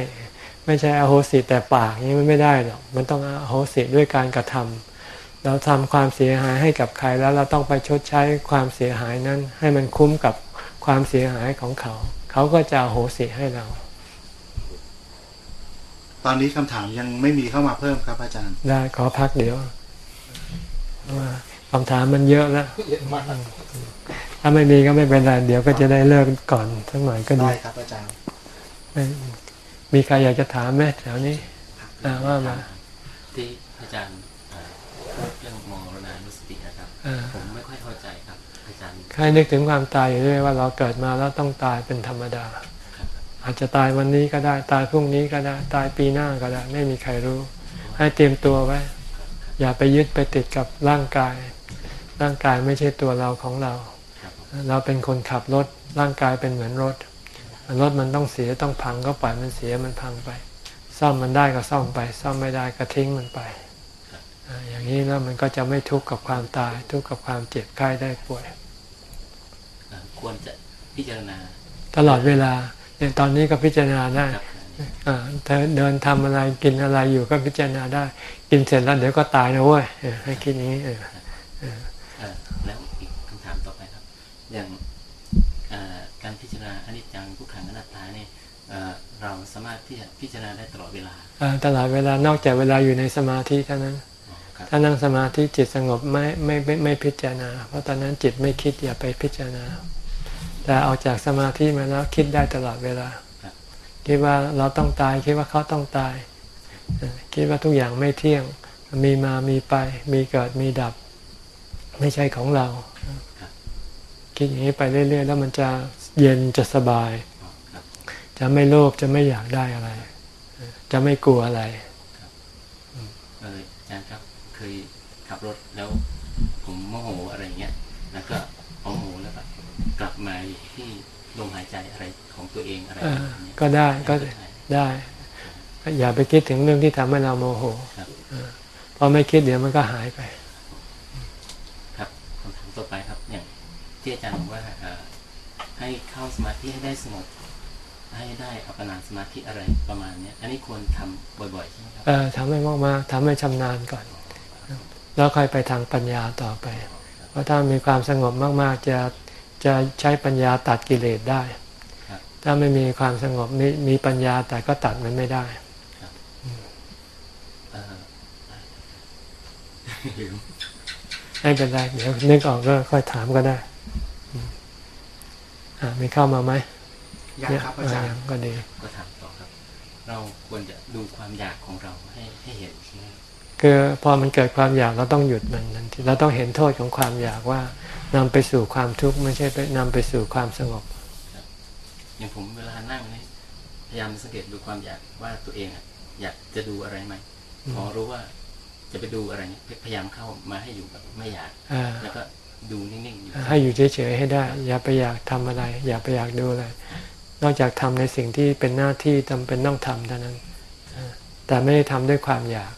ไม่ใช่เอาโหสิแต่ปากนี้มันไม่ได้หรอกมันต้องเอาโหสิด้วยการกระทำเราทำความเสียหายให้กับใครแล้วเราต้องไปชดใช้ความเสียหายนั้น ให้มันคุ้มกับความเสียหายของเขา เขาก็จะเอาโหสิให้เรา ตอนนี้คำถามยังไม่มีเข้ามาเพิ่มครับอาจารย์ ได้ขอพักเดี๋ยวว่าคำถามมันเยอะแล้วเยอะมากถ้าไม่มีก็ไม่เป็นไรเดี๋ยวก็จะได้เลิกก่อนสักหน่อยก็ดีได้ครับอาจารย์ไม่มีใครอยากจะถามไหมแถวนี้อ่าว่ามาที่อาจารย์เอ่อพูดเรื่องมรณานุสตินะครับอ่าผมไม่ค่อยเข้าใจครับอาจารย์ใครนึกถึงความตายอยู่ด้วยว่าเราเกิดมาแล้วต้องตายเป็นธรรมดา อาจจะตายวันนี้ก็ได้ ตายพรุ่งนี้ก็ได้ ตายปีหน้าก็ได้ ไม่มีใครรู้ ให้เตรียมตัวไว้ อย่าไปยึดไปติดกับร่างกาย ร่างกายไม่ใช่ตัวเราของเราครับผมเราเป็นคนขับรถ ร่างกายเป็นเหมือนรถ รถมันต้องเสียต้องพังก็ปล่อยมันเสียมันพังไป ซ่อมมันได้ก็ซ่อมไป ซ่อมไม่ได้ก็ทิ้งมันไปอ่าอย่างนี้แล้วมันก็จะไม่ทุกข์กับความตาย ทุกข์กับความเจ็บไข้ได้ป่วยเอ่อควรจะพิจารณา ตลอดเวลาเนี่ย ตอนนี้ก็พิจารณาได้ครับอ่าเธอเดินทำอะไรกินอะไรอยู่ก็พิจารณาได้ กินเสร็จแล้วเดี๋ยวก็ตายนะเว้ยเออให้คิดอย่างนี้เออเอ่อแล้วอีกคำถามต่อไปครับ อย่างเอ่อการพิจารณาอนิจจังทุกขังอนัตตาเนี่ยเอ่อเราสามารถที่จะพิจารณาได้ตลอดเวลาอ่าตลอดเวลานอกจากเวลาอยู่ในสมาธิเท่านั้นอ๋อครับถ้านั่งสมาธิจิตสงบไม่ไม่ไม่ไม่พิจารณา เพราะตอนนั้นจิตไม่คิดอย่าไปพิจารณา แต่ออกจากสมาธิมาแล้วคิดได้ตลอดเวลา คิดว่าเราต้องตาย คิดว่าเขาต้องตาย คิดว่าทุกอย่างไม่เที่ยง มีมามีไป มีเกิดมีดับ ไม่ใช่ของเรา คิดอย่างนี้ไปเรื่อย ๆ แล้วมันจะเย็นจะสบาย จะไม่โลภจะไม่อยากได้อะไร จะไม่กลัวอะไรเอออาจารย์ครับเคยขับรถแล้วผมโมโหอะไรเงี้ย แล้วก็พอโมโหแล้วก็ กลับมาอยู่ที่ลมหายใจอะไรของตัวเองอะไรเออแบบนี้ก็ได้ก็ใช่ได้อย่าไปคิดถึงเรื่องที่ทำให้เราโมโหครับเออพอไม่คิดเดี๋ยวมันก็หายไป ครับคำถามต่อไปครับ อย่างที่อาจารย์บอกว่าเอ่อให้เข้าสมาธิให้ได้สงบให้ได้อัปปนาสมาธิอะไรประมาณเนี้ยอันนี้ควรทำบ่อยๆใช่ไหมครับเออทำให้มากๆทำให้ชำนาญก่อน แล้วค่อยไปทางปัญญาต่อไป เพราะถ้ามีความสงบมากๆจะ จะใช้ปัญญาตัดกิเลสได้ครับถ้าไม่มีความสงบมีมีปัญญาแต่ก็ตัดมันไม่ได้เอ่อลืมไม่เป็นไรเดี๋ยวนึกออกก็ค่อยถามก็ได้อืมอ่ามีเข้ามาไหมยังครับอาจารยัย์งก็ดีก็ถามต่อครับ เราควรจะดูความอยากของเราให้ให้เห็นใช่ไหมคือพอมันเกิดความอยากเราต้องหยุดมันทันทีเราต้องเห็นโทษของความอยากว่า นำไปสู่ความทุกข์ไม่ใช่ไปนำไปสู่ความสงบอย่างผมเวลานั่งเนี่ยพยายามสังเกตดูความอยากว่าตัวเองอะอยากจะดูอะไรไหมพอรู้ว่าจะไปดูอะไรเนี่ยพยายามเข้ามาให้อยู่แบบไม่อยากอ่าแล้วก็ดูนิ่งๆอยู่ให้อยู่เฉยๆให้ได้ อย่าไปอยากทำอะไร อย่าไปอยากดูอะไร นอกจากทำในสิ่งที่เป็นหน้าที่จำเป็นต้องทำเท่านั้นอ่าแต่ไม่ได้ทำด้วยความอยาก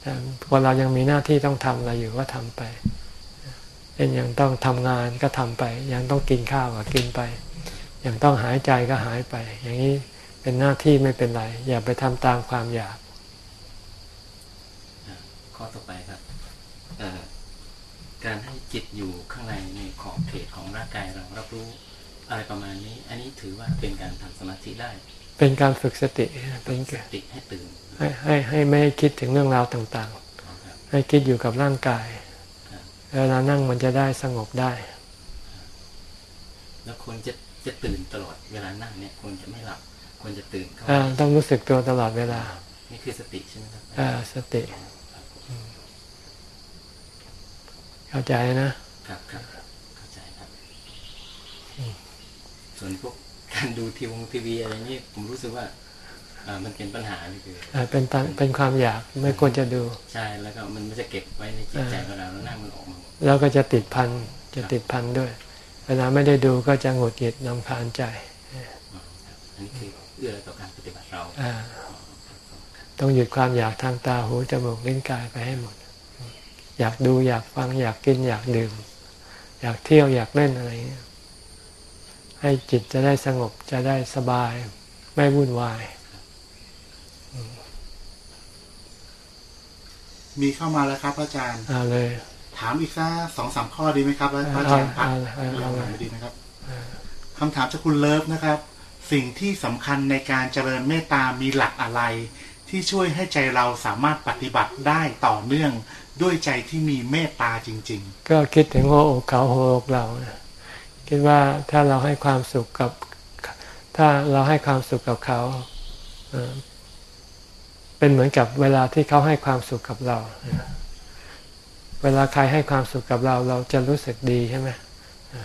แต่พอเรายังมีหน้าที่ต้องทำอะไรอยู่ก็ทำไปเช่นยังต้องทำงานก็ทำไป ยังต้องกินข้าวก็กินไป ยังต้องหายใจก็หายไป อย่างนี้เป็นหน้าที่ไม่เป็นไร อย่าไปทำตามความอยากอ่าข้อต่อไปครับเอ่อการให้จิตอยู่ข้างในในขอบเขตของร่างกายเรารับรู้อะไรประมาณนี้ อันนี้ถือว่าเป็นการทำสมาธิได้ เป็นการฝึกสติเป็นสติให้ตื่นให้ให้ให้ไม่ให้คิดถึงเรื่องราวต่างอ๋อครับๆให้คิดอยู่กับร่างกายครับ เวลานั่งมันจะได้สงบได้ แล้วคนจะจะตื่นตลอดเวลานั่งเนี่ยคนจะไม่หลับคนจะตื่นเข้าอ่าต้องรู้สึกตัวตลอดเวลา นี่คือสติใช่ไหมครับอ่าสติอืมเข้าใจนะครับครับเข้าใจครับส่วนพวกการดูทีวงทีวีอะไรนี่ผมรู้สึกว่าอ่า มันเป็นปัญหานี่คืออ่าเป็นตันเป็นความอยากไม่ควรจะดู ใช่แล้วก็มันไม่จะเก็บไว้ในจิตใจเวลาเรานั่งมันออกมาหมดแล้วก็จะติดพันจะติดพันด้วยเวลาไม่ได้ดูก็จะหงุดหงิดนำพานใจอ๋อครับอันนี้คือเอื้อต่อการปฏิบัติเราอ่าต้องหยุดความอยากทางตาหูจมูกลิ้นกายไปให้หมด อยากดูอยากฟังอยากกินอยากดื่ม อยากเที่ยวอยากเล่นอะไรเงี้ยให้จิตจะได้สงบจะได้สบาย ไม่วุ่นวาย มีเข้ามาแล้วครับพระอาจารย์เอาเลย ถามอีกสักสองสามข้อดีไหมครับพระอาจารย์พักเอาเอาเอาเอาดีนะครับคำถามจากคุณเลิฟนะครับ สิ่งที่สำคัญในการเจริญเมตตามีหลักอะไร ที่ช่วยให้ใจเราสามารถปฏิบัติได้ต่อเนื่องด้วยใจที่มีเมตตาจริงก็คิดถึงหัวอกเขาหัวอกเรานะคิดว่าถ้าเราให้ความสุขกับ ถ้าเราให้ความสุขกับเขา เป็นเหมือนกับเวลาที่เขาให้ความสุขกับเรา เวลาใครให้ความสุขกับเราเราจะรู้สึกดีใช่ไหมอ่า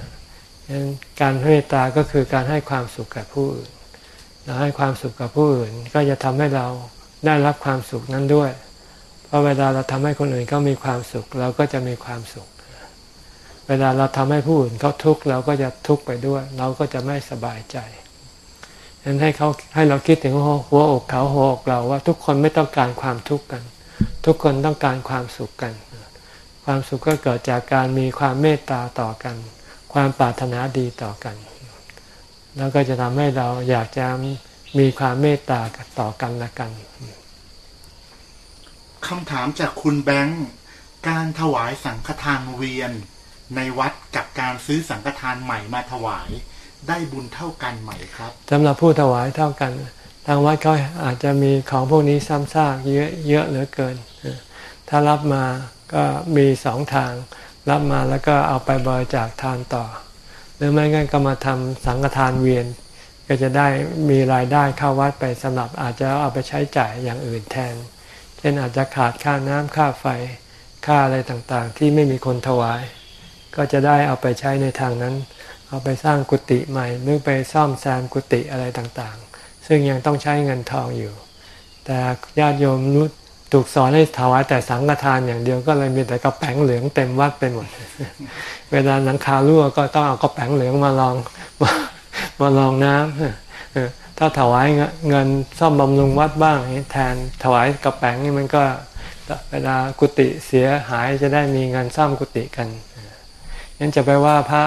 ฉะนั้นการเมตตาก็คือการให้ความสุขกับผู้อื่นเราให้ความสุขกับผู้อื่น ก็จะทำให้เราได้รับความสุขนั้นด้วย เพราะเวลาเราทำให้คนอื่นเขามีความสุข เราก็จะมีความสุข เวลาเราทำให้ผู้อื่นเขาทุกข์เราก็จะทุกข์ไปด้วย เราก็จะไม่สบายใจ ฉะนั้นให้เขาให้เราคิดถึงหัวหวอกเขาหัวอกเราว่า ทุกคนไม่ต้องการความทุกข์กัน ทุกคนต้องการความสุขกัน ความสุขก็เกิดจากการมีความเมตตาต่อกัน ความปรารถนาดีต่อกัน แล้วก็จะทำให้เราอยากจะมีความเมตตาต่อกันละกันคำถามจากคุณแบงค์การถวายสังฆทานเวียนในวัดกับการซื้อสังฆทานใหม่มาถวาย ได้บุญเท่ากันไหมครับสำหรับผู้ถวายเท่ากัน ทางวัดเขาอาจจะมีของพวกนี้ซ้ำซากเยอะเยอะเหลือเกิน ถ้ารับมาก็มีสองทาง รับมาแล้วก็เอาไปบริจาคทานต่อ หรือไม่งั้นก็มาทำสังฆทานเวียน ก็จะได้มีรายได้เข้าวัดไปสำหรับอาจจะเอาไปใช้จ่ายอย่างอื่นแทน เช่นอาจจะขาดค่าน้ำค่าไฟค่าอะไรต่างๆ ที่ไม่มีคนถวาย ก็จะได้เอาไปใช้ในทางนั้น เอาไปสร้างกุฏิใหม่หรือไปซ่อมแซมกุฏิอะไรต่างๆ ซึ่งยังต้องใช้เงินทองอยู่ แต่ญาติโยมรู้ถูกสอนให้ถวายแต่สังฆทานอย่างเดียวก็เลยมีแต่กระแป้งเหลืองเต็มวัดไปหมด เวลาหลังคารั่วก็ต้องเอากระแป้งเหลืองมาลองมามาลองน้ำเออถ้าถวายเงินซ่อมบำรุงวัดบ้างแทนถวายกระแป้งนี่มันก็เวลากุฏิเสียหายจะได้มีเงินซ่อมกุฏิกันงั้นจะไปว่าพระ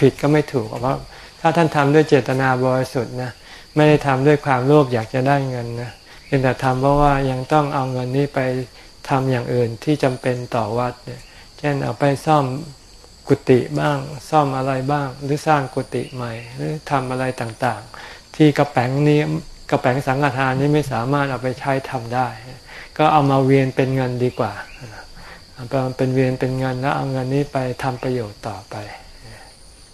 ผิดก็ไม่ถูกเพราะถ้าท่านทำด้วยเจตนาบริสุทธิ์นะไม่ได้ทำด้วยความโลภอยากจะได้เงินนะเพียงแต่ทำเพราะว่ายังต้องเอาเงินนี้ไปทำอย่างอื่นที่จำเป็นต่อวัดเนี่ยเช่นเอาไปซ่อมกุฏิบ้าง ซ่อมอะไรบ้าง หรือสร้างกุฏิใหม่ หรือทำอะไรต่างๆ ที่กระแป้งนี้กระแป้งสังฆทานนี้ไม่สามารถเอาไปใช้ทำได้ ก็เอามาเวียนเป็นเงินดีกว่าเอาไปเป็นเวียนเป็นเงินแล้วเอาเงินนี้ไปทำประโยชน์ต่อไป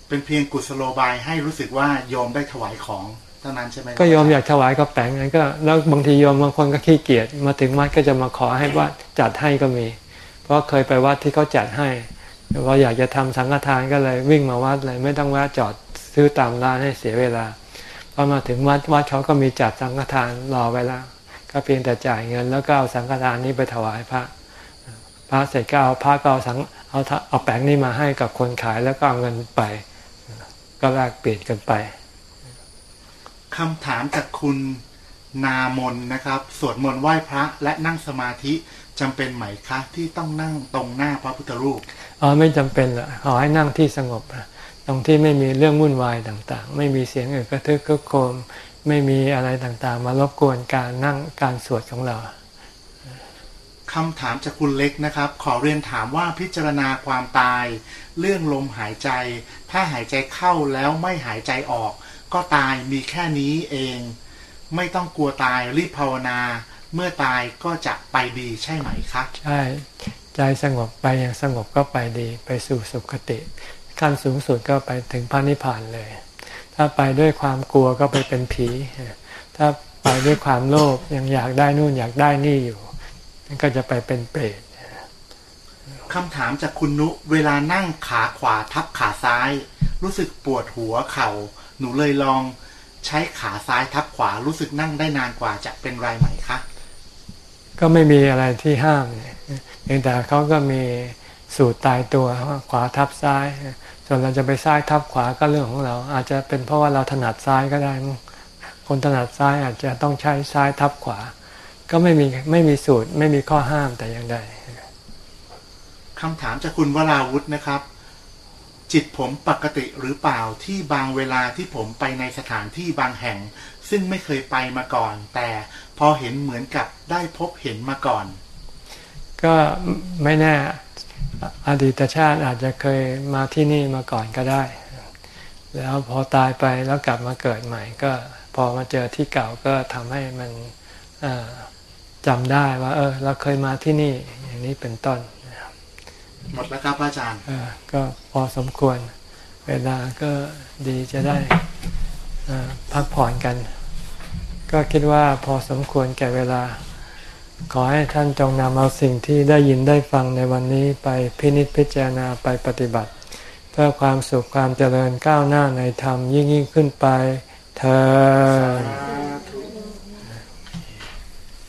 เป็นเพียงกุศโลบายให้รู้สึกว่าโยมได้ถวายของเท่านั้นใช่ไหมก็โยมอยากถวายก็แปลงนั้นก็แล้วบางทีโยมบางคนก็ขี้เกียจมาถึงวัดก็จะมาขอให้วัดจัดให้ก็มี เพราะเคยไปวัดที่เขาจัดให้แต่ว่าอยากจะทำสังฆทานก็เลยวิ่งมาวัดเลย ไม่ต้องแวะจอดซื้อตามร้านให้เสียเวลาพอมาถึงวัดวัดเขาก็มีจัดสังฆทานรอไว้แล้วก็เพียงแต่จ่ายเงิน แล้วก็เอาสังฆทานนี้ไปถวายพระ พระเสร็จก็เอาพระก็เอาสังเอาเอาแป้งนี้มาให้กับคนขายแล้วก็เอาเงินไป ก็แลกเปลี่ยนกันไปคำถามจากคุณนามนนะครับ สวดมนต์ไหว้พระและนั่งสมาธิจำเป็นไหมคะ ที่ต้องนั่งตรงหน้าพระพุทธรูปอ๋อไม่จำเป็นหรอกขอให้นั่งที่สงบนะตรงที่ไม่มีเรื่องวุ่นวายต่างๆ ไม่มีเสียงอื่นกระทึกกระโคมไม่มีอะไรต่างๆ มารบกวนการนั่งการสวดของเราคำถามจากคุณเล็กนะครับ ขอเรียนถามว่าพิจารณาความตาย เรื่องลมหายใจ ถ้าหายใจเข้าแล้วไม่หายใจออก ก็ตายมีแค่นี้เอง ไม่ต้องกลัวตายรีบภาวนา เมื่อตายก็จะไปดีใช่ไหมคะใช่ใจสงบไปอย่างสงบก็ไปดีไปสู่สุคติ ขั้นสูงสุดก็ไปถึงพระนิพพานเลย ถ้าไปด้วยความกลัวก็ไปเป็นผี ถ้าไปด้วยความโลภยังอยากได้นู่นอยากได้นี่อยู่ ก็จะไปเป็นเปรต คำถามจากคุณนุเวลานั่งขาขวาทับขาซ้าย รู้สึกปวดหัวเข่า หนูเลยลองใช้ขาซ้ายทับขวารู้สึกนั่งได้นานกว่าจะเป็นไรไหมคะ ก็ไม่มีอะไรที่ห้ามเนี่ยเพียงแต่เขาก็มีสูตรตายตัวว่าขวาทับซ้าย ส่วนเราจะไปซ้ายทับขวาก็เรื่องของเรา อาจจะเป็นเพราะว่าเราถนัดซ้ายก็ได้ คนถนัดซ้ายอาจจะต้องใช้ซ้ายทับขวา ก็ไม่มีไม่มีสูตรไม่มีข้อห้ามแต่อย่างใด คำถามจากคุณวราวุธนะครับ จิตผมปกติหรือเปล่าที่บางเวลาที่ผมไปในสถานที่บางแห่ง ซึ่งไม่เคยไปมาก่อน แต่พอเห็นเหมือนกับได้พบเห็นมาก่อน ก็ไม่แน่อดีตชาติอาจจะเคยมาที่นี่มาก่อนก็ได้ แล้วพอตายไปแล้วกลับมาเกิดใหม่ ก็พอมาเจอที่เก่าก็ทำให้มันจำได้ว่า เออ เราเคยมาที่นี่อย่างนี้เป็นต้น หมดแล้วครับอาจารย์ก็พอสมควร เวลาก็ดีจะได้พักผ่อนกัน ก็คิดว่าพอสมควรแก่เวลา ขอให้ท่านจงนำเอาสิ่งที่ได้ยินได้ฟังในวันนี้ไปพินิจพิจารณาไปปฏิบัติ เพื่อความสุขความเจริญก้าวหน้าในธรรมยิ่งยิ่งขึ้นไปเธอ